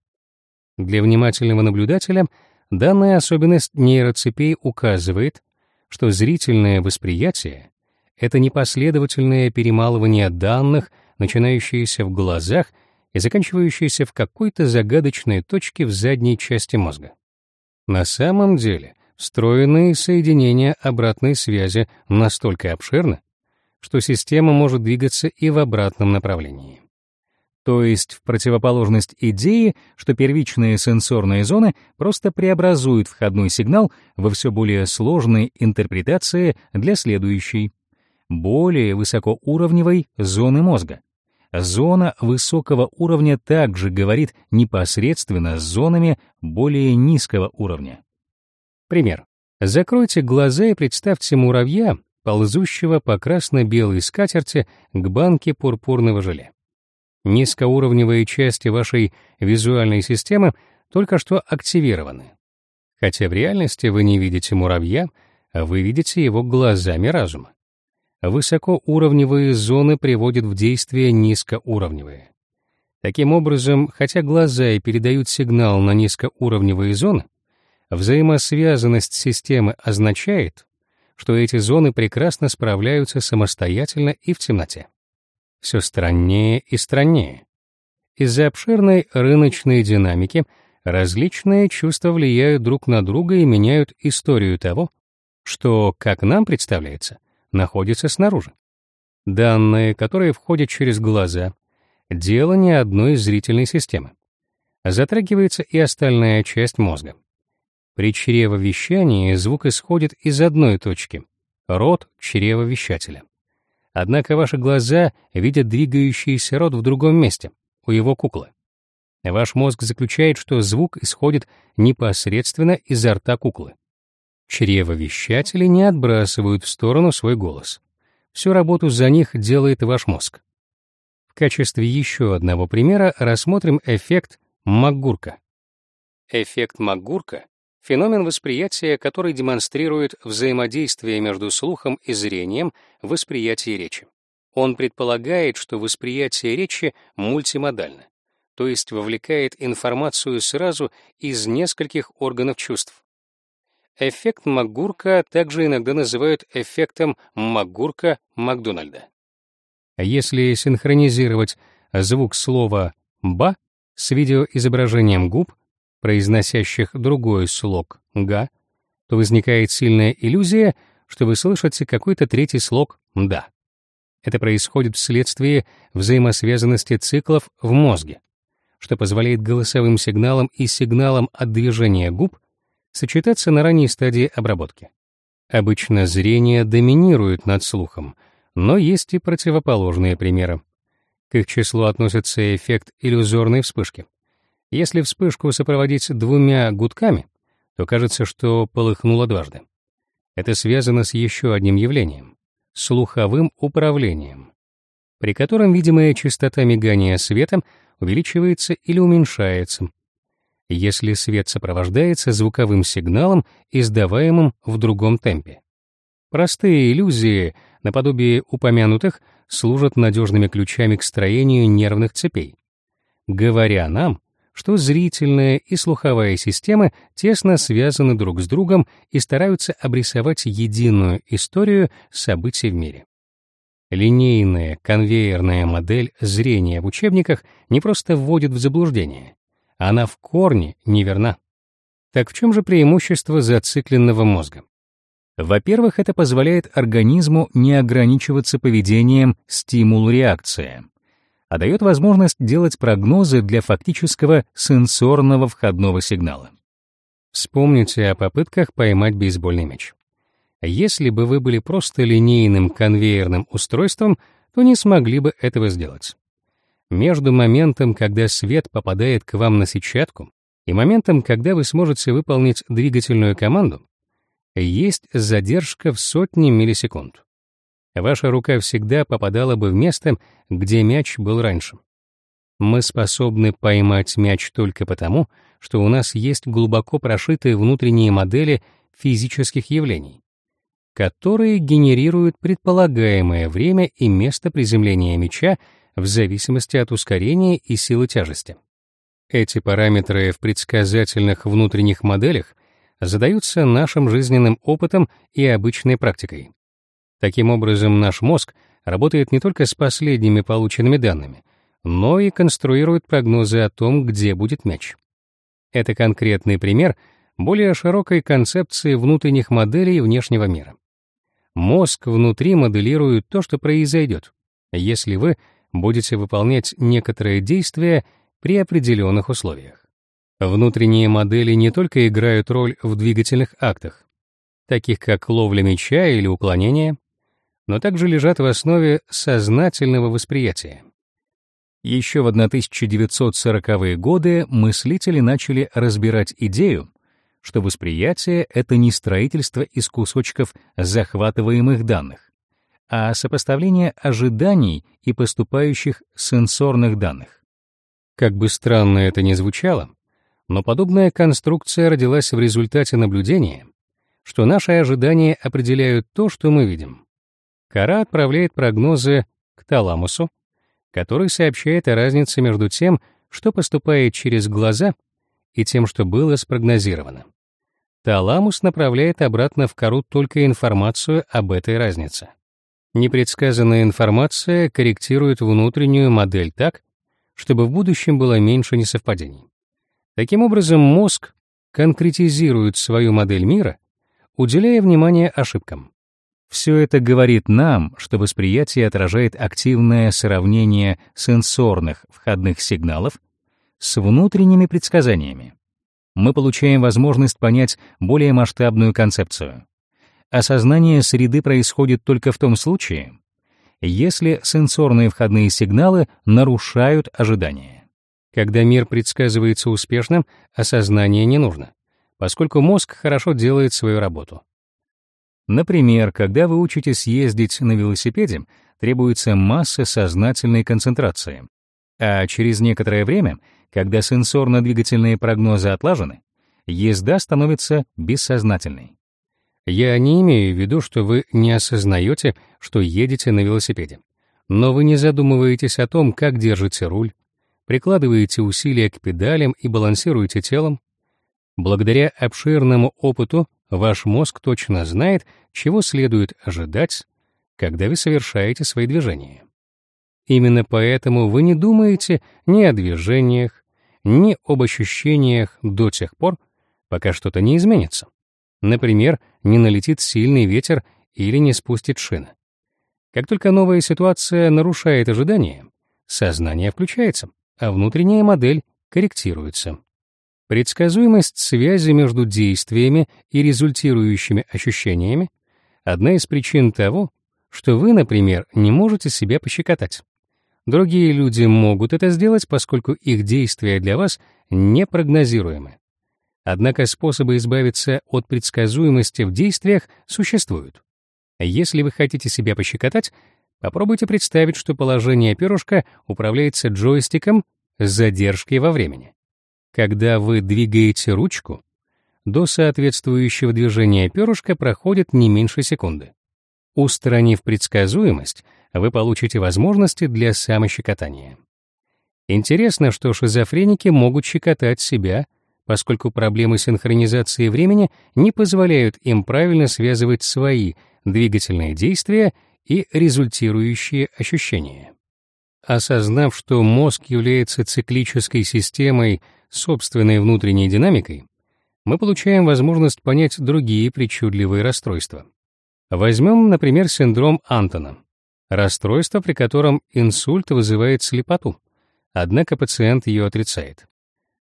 Для внимательного наблюдателя данная особенность нейроцепей указывает, что зрительное восприятие — это непоследовательное перемалывание данных, начинающееся в глазах и заканчивающееся в какой-то загадочной точке в задней части мозга. На самом деле, встроенные соединения обратной связи настолько обширны, что система может двигаться и в обратном направлении. То есть в противоположность идее, что первичные сенсорные зоны просто преобразуют входной сигнал во все более сложные интерпретации для следующей, более высокоуровневой зоны мозга. Зона высокого уровня также говорит непосредственно с зонами более низкого уровня. Пример. Закройте глаза и представьте муравья, ползущего по красно-белой скатерти к банке пурпурного желе. Низкоуровневые части вашей визуальной системы только что активированы. Хотя в реальности вы не видите муравья, а вы видите его глазами разума. Высокоуровневые зоны приводят в действие низкоуровневые. Таким образом, хотя глаза и передают сигнал на низкоуровневые зоны, взаимосвязанность системы означает, что эти зоны прекрасно справляются самостоятельно и в темноте. Все страннее и страннее. Из-за обширной рыночной динамики различные чувства влияют друг на друга и меняют историю того, что, как нам представляется, находится снаружи. Данные, которые входят через глаза, дело не одной зрительной системы. Затрагивается и остальная часть мозга. При чревовещании звук исходит из одной точки — рот чревовещателя. Однако ваши глаза видят двигающийся рот в другом месте, у его куклы. Ваш мозг заключает, что звук исходит непосредственно изо рта куклы. Чревовещатели не отбрасывают в сторону свой голос. Всю работу за них делает ваш мозг. В качестве еще одного примера рассмотрим эффект Макгурка. Эффект Макгурка Феномен восприятия, который демонстрирует взаимодействие между слухом и зрением в восприятии речи. Он предполагает, что восприятие речи мультимодально, то есть вовлекает информацию сразу из нескольких органов чувств. Эффект Макгурка также иногда называют эффектом Макгурка-Макдональда. Если синхронизировать звук слова «ба» с видеоизображением губ, произносящих другой слог «га», то возникает сильная иллюзия, что вы слышите какой-то третий слог «да». Это происходит вследствие взаимосвязанности циклов в мозге, что позволяет голосовым сигналам и сигналам от движения губ сочетаться на ранней стадии обработки. Обычно зрение доминирует над слухом, но есть и противоположные примеры. К их числу относится эффект иллюзорной вспышки. Если вспышку сопроводить двумя гудками, то кажется, что полыхнуло дважды. Это связано с еще одним явлением — слуховым управлением, при котором видимая частота мигания света увеличивается или уменьшается, если свет сопровождается звуковым сигналом, издаваемым в другом темпе. Простые иллюзии, наподобие упомянутых, служат надежными ключами к строению нервных цепей, говоря нам, что зрительная и слуховая системы тесно связаны друг с другом и стараются обрисовать единую историю событий в мире. Линейная конвейерная модель зрения в учебниках не просто вводит в заблуждение, она в корне неверна. Так в чем же преимущество зацикленного мозга? Во-первых, это позволяет организму не ограничиваться поведением стимул-реакция а дает возможность делать прогнозы для фактического сенсорного входного сигнала. Вспомните о попытках поймать бейсбольный мяч. Если бы вы были просто линейным конвейерным устройством, то не смогли бы этого сделать. Между моментом, когда свет попадает к вам на сетчатку, и моментом, когда вы сможете выполнить двигательную команду, есть задержка в сотни миллисекунд ваша рука всегда попадала бы в место, где мяч был раньше. Мы способны поймать мяч только потому, что у нас есть глубоко прошитые внутренние модели физических явлений, которые генерируют предполагаемое время и место приземления мяча в зависимости от ускорения и силы тяжести. Эти параметры в предсказательных внутренних моделях задаются нашим жизненным опытом и обычной практикой. Таким образом, наш мозг работает не только с последними полученными данными, но и конструирует прогнозы о том, где будет мяч. Это конкретный пример более широкой концепции внутренних моделей внешнего мира. Мозг внутри моделирует то, что произойдет, если вы будете выполнять некоторые действия при определенных условиях. Внутренние модели не только играют роль в двигательных актах, таких как ловля мяча или уклонение, но также лежат в основе сознательного восприятия. Еще в 1940-е годы мыслители начали разбирать идею, что восприятие — это не строительство из кусочков захватываемых данных, а сопоставление ожиданий и поступающих сенсорных данных. Как бы странно это ни звучало, но подобная конструкция родилась в результате наблюдения, что наши ожидания определяют то, что мы видим. Кора отправляет прогнозы к таламусу, который сообщает о разнице между тем, что поступает через глаза, и тем, что было спрогнозировано. Таламус направляет обратно в кору только информацию об этой разнице. Непредсказанная информация корректирует внутреннюю модель так, чтобы в будущем было меньше несовпадений. Таким образом, мозг конкретизирует свою модель мира, уделяя внимание ошибкам. Все это говорит нам, что восприятие отражает активное сравнение сенсорных входных сигналов с внутренними предсказаниями. Мы получаем возможность понять более масштабную концепцию. Осознание среды происходит только в том случае, если сенсорные входные сигналы нарушают ожидания. Когда мир предсказывается успешным, осознание не нужно, поскольку мозг хорошо делает свою работу. Например, когда вы учитесь ездить на велосипеде, требуется масса сознательной концентрации. А через некоторое время, когда сенсорно-двигательные прогнозы отлажены, езда становится бессознательной. Я не имею в виду, что вы не осознаете, что едете на велосипеде. Но вы не задумываетесь о том, как держите руль, прикладываете усилия к педалям и балансируете телом. Благодаря обширному опыту Ваш мозг точно знает, чего следует ожидать, когда вы совершаете свои движения. Именно поэтому вы не думаете ни о движениях, ни об ощущениях до тех пор, пока что-то не изменится. Например, не налетит сильный ветер или не спустит шина. Как только новая ситуация нарушает ожидания, сознание включается, а внутренняя модель корректируется. Предсказуемость связи между действиями и результирующими ощущениями — одна из причин того, что вы, например, не можете себя пощекотать. Другие люди могут это сделать, поскольку их действия для вас непрогнозируемы. Однако способы избавиться от предсказуемости в действиях существуют. Если вы хотите себя пощекотать, попробуйте представить, что положение перышка управляется джойстиком с задержкой во времени. Когда вы двигаете ручку, до соответствующего движения перышка проходит не меньше секунды. Устранив предсказуемость, вы получите возможности для самощекотания. Интересно, что шизофреники могут щекотать себя, поскольку проблемы синхронизации времени не позволяют им правильно связывать свои двигательные действия и результирующие ощущения. Осознав, что мозг является циклической системой собственной внутренней динамикой, мы получаем возможность понять другие причудливые расстройства. Возьмем, например, синдром Антона. Расстройство, при котором инсульт вызывает слепоту, однако пациент ее отрицает.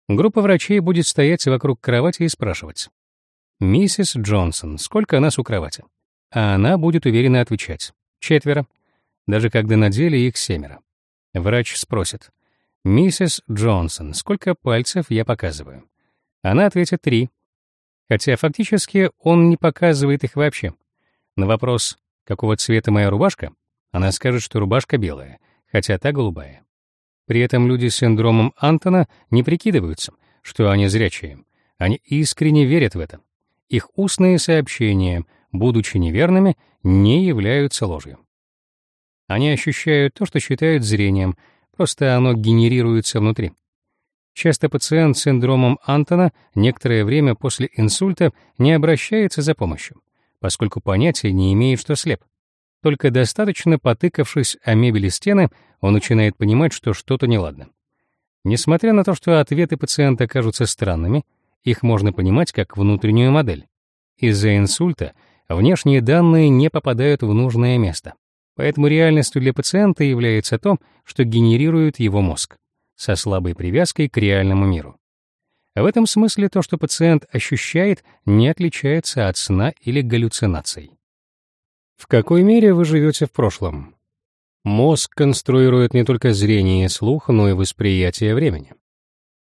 Группа врачей будет стоять вокруг кровати и спрашивать. «Миссис Джонсон, сколько нас у кровати?» А она будет уверенно отвечать. «Четверо». Даже когда на деле их семеро. Врач спросит. «Миссис Джонсон, сколько пальцев я показываю?» Она ответит три. Хотя фактически он не показывает их вообще. На вопрос «Какого цвета моя рубашка?» она скажет, что рубашка белая, хотя та голубая. При этом люди с синдромом Антона не прикидываются, что они зрячие. Они искренне верят в это. Их устные сообщения, будучи неверными, не являются ложью. Они ощущают то, что считают зрением, просто оно генерируется внутри. Часто пациент с синдромом Антона некоторое время после инсульта не обращается за помощью, поскольку понятия не имеет, что слеп. Только достаточно потыкавшись о мебели стены, он начинает понимать, что что-то неладно. Несмотря на то, что ответы пациента кажутся странными, их можно понимать как внутреннюю модель. Из-за инсульта внешние данные не попадают в нужное место. Поэтому реальностью для пациента является то, что генерирует его мозг, со слабой привязкой к реальному миру. В этом смысле то, что пациент ощущает, не отличается от сна или галлюцинаций. В какой мере вы живете в прошлом? Мозг конструирует не только зрение и слух, но и восприятие времени.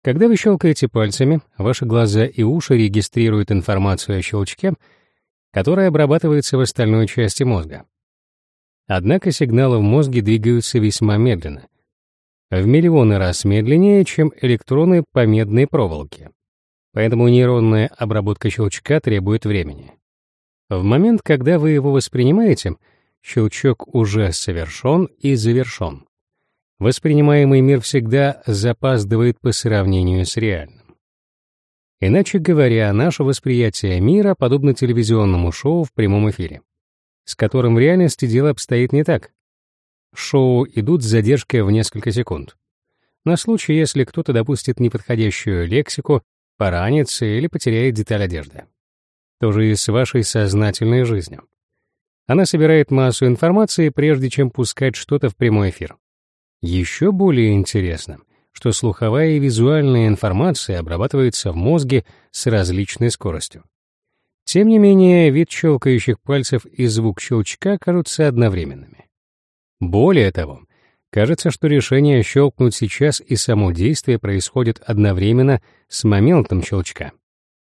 Когда вы щелкаете пальцами, ваши глаза и уши регистрируют информацию о щелчке, которая обрабатывается в остальной части мозга. Однако сигналы в мозге двигаются весьма медленно, в миллионы раз медленнее, чем электроны по медной проволоке. Поэтому нейронная обработка щелчка требует времени. В момент, когда вы его воспринимаете, щелчок уже совершен и завершен. Воспринимаемый мир всегда запаздывает по сравнению с реальным. Иначе говоря, наше восприятие мира подобно телевизионному шоу в прямом эфире с которым в реальности дело обстоит не так. Шоу идут с задержкой в несколько секунд. На случай, если кто-то допустит неподходящую лексику, поранится или потеряет деталь одежды. То же и с вашей сознательной жизнью. Она собирает массу информации, прежде чем пускать что-то в прямой эфир. Еще более интересно, что слуховая и визуальная информация обрабатывается в мозге с различной скоростью. Тем не менее, вид щелкающих пальцев и звук щелчка кажутся одновременными. Более того, кажется, что решение щелкнуть сейчас и само действие происходит одновременно с моментом щелчка.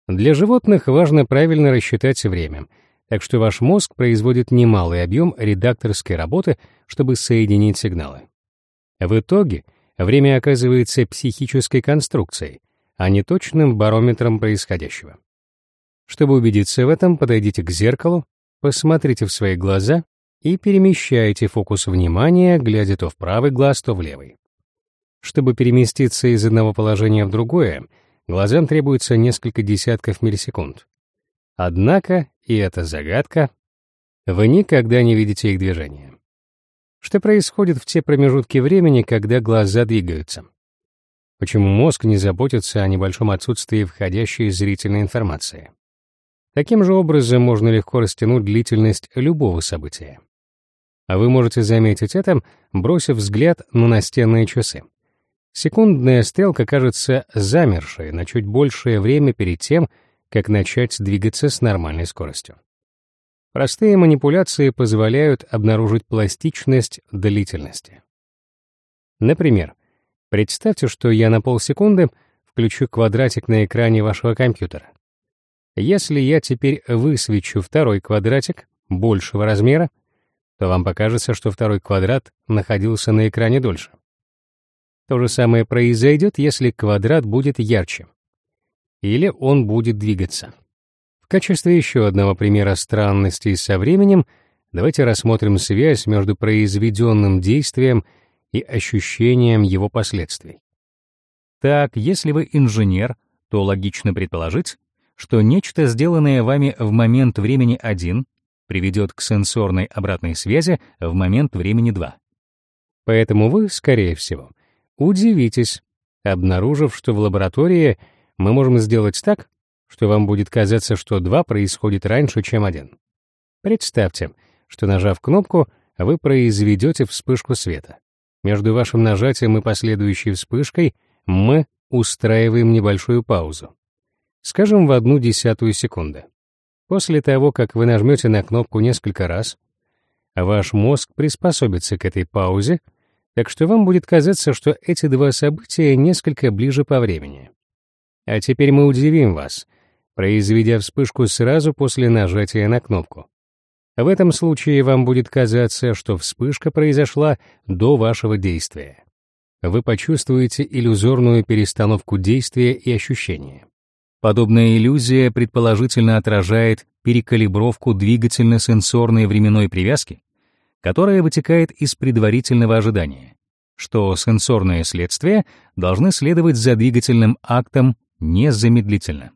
Для животных важно правильно рассчитать время, так что ваш мозг производит немалый объем редакторской работы, чтобы соединить сигналы. В итоге время оказывается психической конструкцией, а не точным барометром происходящего. Чтобы убедиться в этом, подойдите к зеркалу, посмотрите в свои глаза и перемещайте фокус внимания, глядя то в правый глаз, то в левый. Чтобы переместиться из одного положения в другое, глазам требуется несколько десятков миллисекунд. Однако, и это загадка, вы никогда не видите их движения. Что происходит в те промежутки времени, когда глаза двигаются? Почему мозг не заботится о небольшом отсутствии входящей зрительной информации? Таким же образом можно легко растянуть длительность любого события. А вы можете заметить это, бросив взгляд на настенные часы. Секундная стрелка кажется замершей на чуть большее время перед тем, как начать двигаться с нормальной скоростью. Простые манипуляции позволяют обнаружить пластичность длительности. Например, представьте, что я на полсекунды включу квадратик на экране вашего компьютера. Если я теперь высвечу второй квадратик большего размера, то вам покажется, что второй квадрат находился на экране дольше. То же самое произойдет, если квадрат будет ярче. Или он будет двигаться. В качестве еще одного примера странностей со временем давайте рассмотрим связь между произведенным действием и ощущением его последствий. Так, если вы инженер, то логично предположить, что нечто, сделанное вами в момент времени 1, приведет к сенсорной обратной связи в момент времени 2. Поэтому вы, скорее всего, удивитесь, обнаружив, что в лаборатории мы можем сделать так, что вам будет казаться, что 2 происходит раньше, чем 1. Представьте, что нажав кнопку, вы произведете вспышку света. Между вашим нажатием и последующей вспышкой мы устраиваем небольшую паузу скажем, в одну десятую секунды. После того, как вы нажмете на кнопку несколько раз, ваш мозг приспособится к этой паузе, так что вам будет казаться, что эти два события несколько ближе по времени. А теперь мы удивим вас, произведя вспышку сразу после нажатия на кнопку. В этом случае вам будет казаться, что вспышка произошла до вашего действия. вы почувствуете иллюзорную перестановку действия и ощущения. Подобная иллюзия предположительно отражает перекалибровку двигательно-сенсорной временной привязки, которая вытекает из предварительного ожидания, что сенсорные следствия должны следовать за двигательным актом незамедлительно.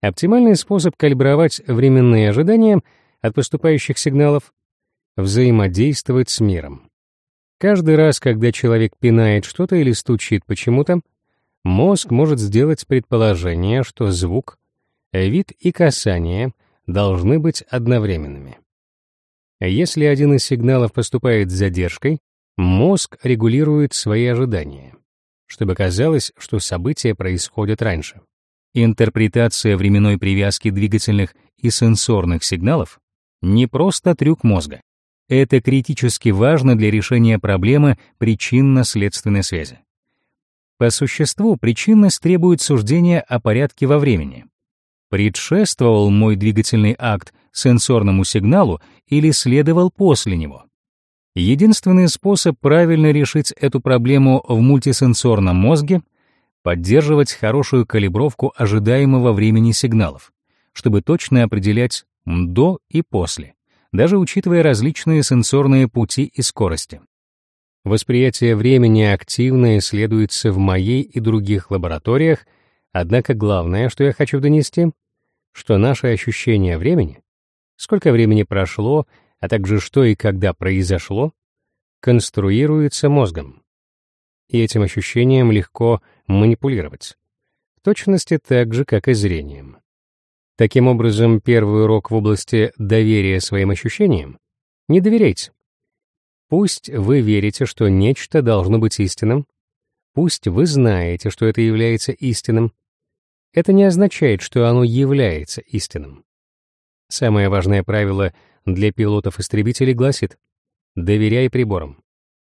Оптимальный способ калибровать временные ожидания от поступающих сигналов — взаимодействовать с миром. Каждый раз, когда человек пинает что-то или стучит почему-то, мозг может сделать предположение, что звук, вид и касание должны быть одновременными. Если один из сигналов поступает с задержкой, мозг регулирует свои ожидания, чтобы казалось, что события происходят раньше. Интерпретация временной привязки двигательных и сенсорных сигналов не просто трюк мозга. Это критически важно для решения проблемы причинно-следственной связи. По существу причинность требует суждения о порядке во времени. Предшествовал мой двигательный акт сенсорному сигналу или следовал после него? Единственный способ правильно решить эту проблему в мультисенсорном мозге — поддерживать хорошую калибровку ожидаемого времени сигналов, чтобы точно определять до и после, даже учитывая различные сенсорные пути и скорости. Восприятие времени активно исследуется в моей и других лабораториях, однако главное, что я хочу донести, что наше ощущение времени, сколько времени прошло, а также что и когда произошло, конструируется мозгом. И этим ощущением легко манипулировать. В точности так же, как и зрением. Таким образом, первый урок в области доверия своим ощущениям — не доверяйте. Пусть вы верите, что нечто должно быть истинным, пусть вы знаете, что это является истинным, это не означает, что оно является истинным. Самое важное правило для пилотов-истребителей гласит «доверяй приборам»,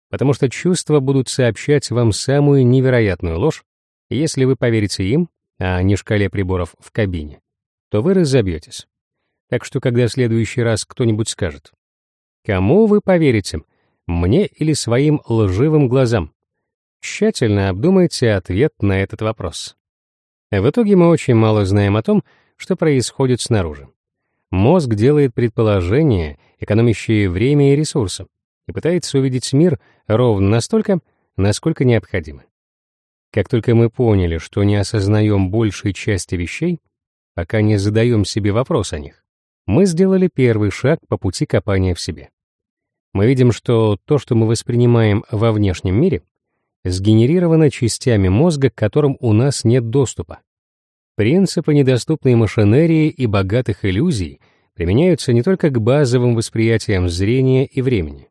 потому что чувства будут сообщать вам самую невероятную ложь, если вы поверите им, а не шкале приборов в кабине то вы разобьетесь. Так что, когда в следующий раз кто-нибудь скажет, «Кому вы поверите, мне или своим лживым глазам?» Тщательно обдумайте ответ на этот вопрос. В итоге мы очень мало знаем о том, что происходит снаружи. Мозг делает предположения, экономящие время и ресурсы, и пытается увидеть мир ровно настолько, насколько необходимо. Как только мы поняли, что не осознаем большей части вещей, пока не задаем себе вопрос о них, мы сделали первый шаг по пути копания в себе. Мы видим, что то, что мы воспринимаем во внешнем мире, сгенерировано частями мозга, к которым у нас нет доступа. Принципы недоступной машинерии и богатых иллюзий применяются не только к базовым восприятиям зрения и времени,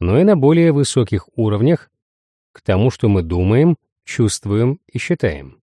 но и на более высоких уровнях, к тому, что мы думаем, чувствуем и считаем.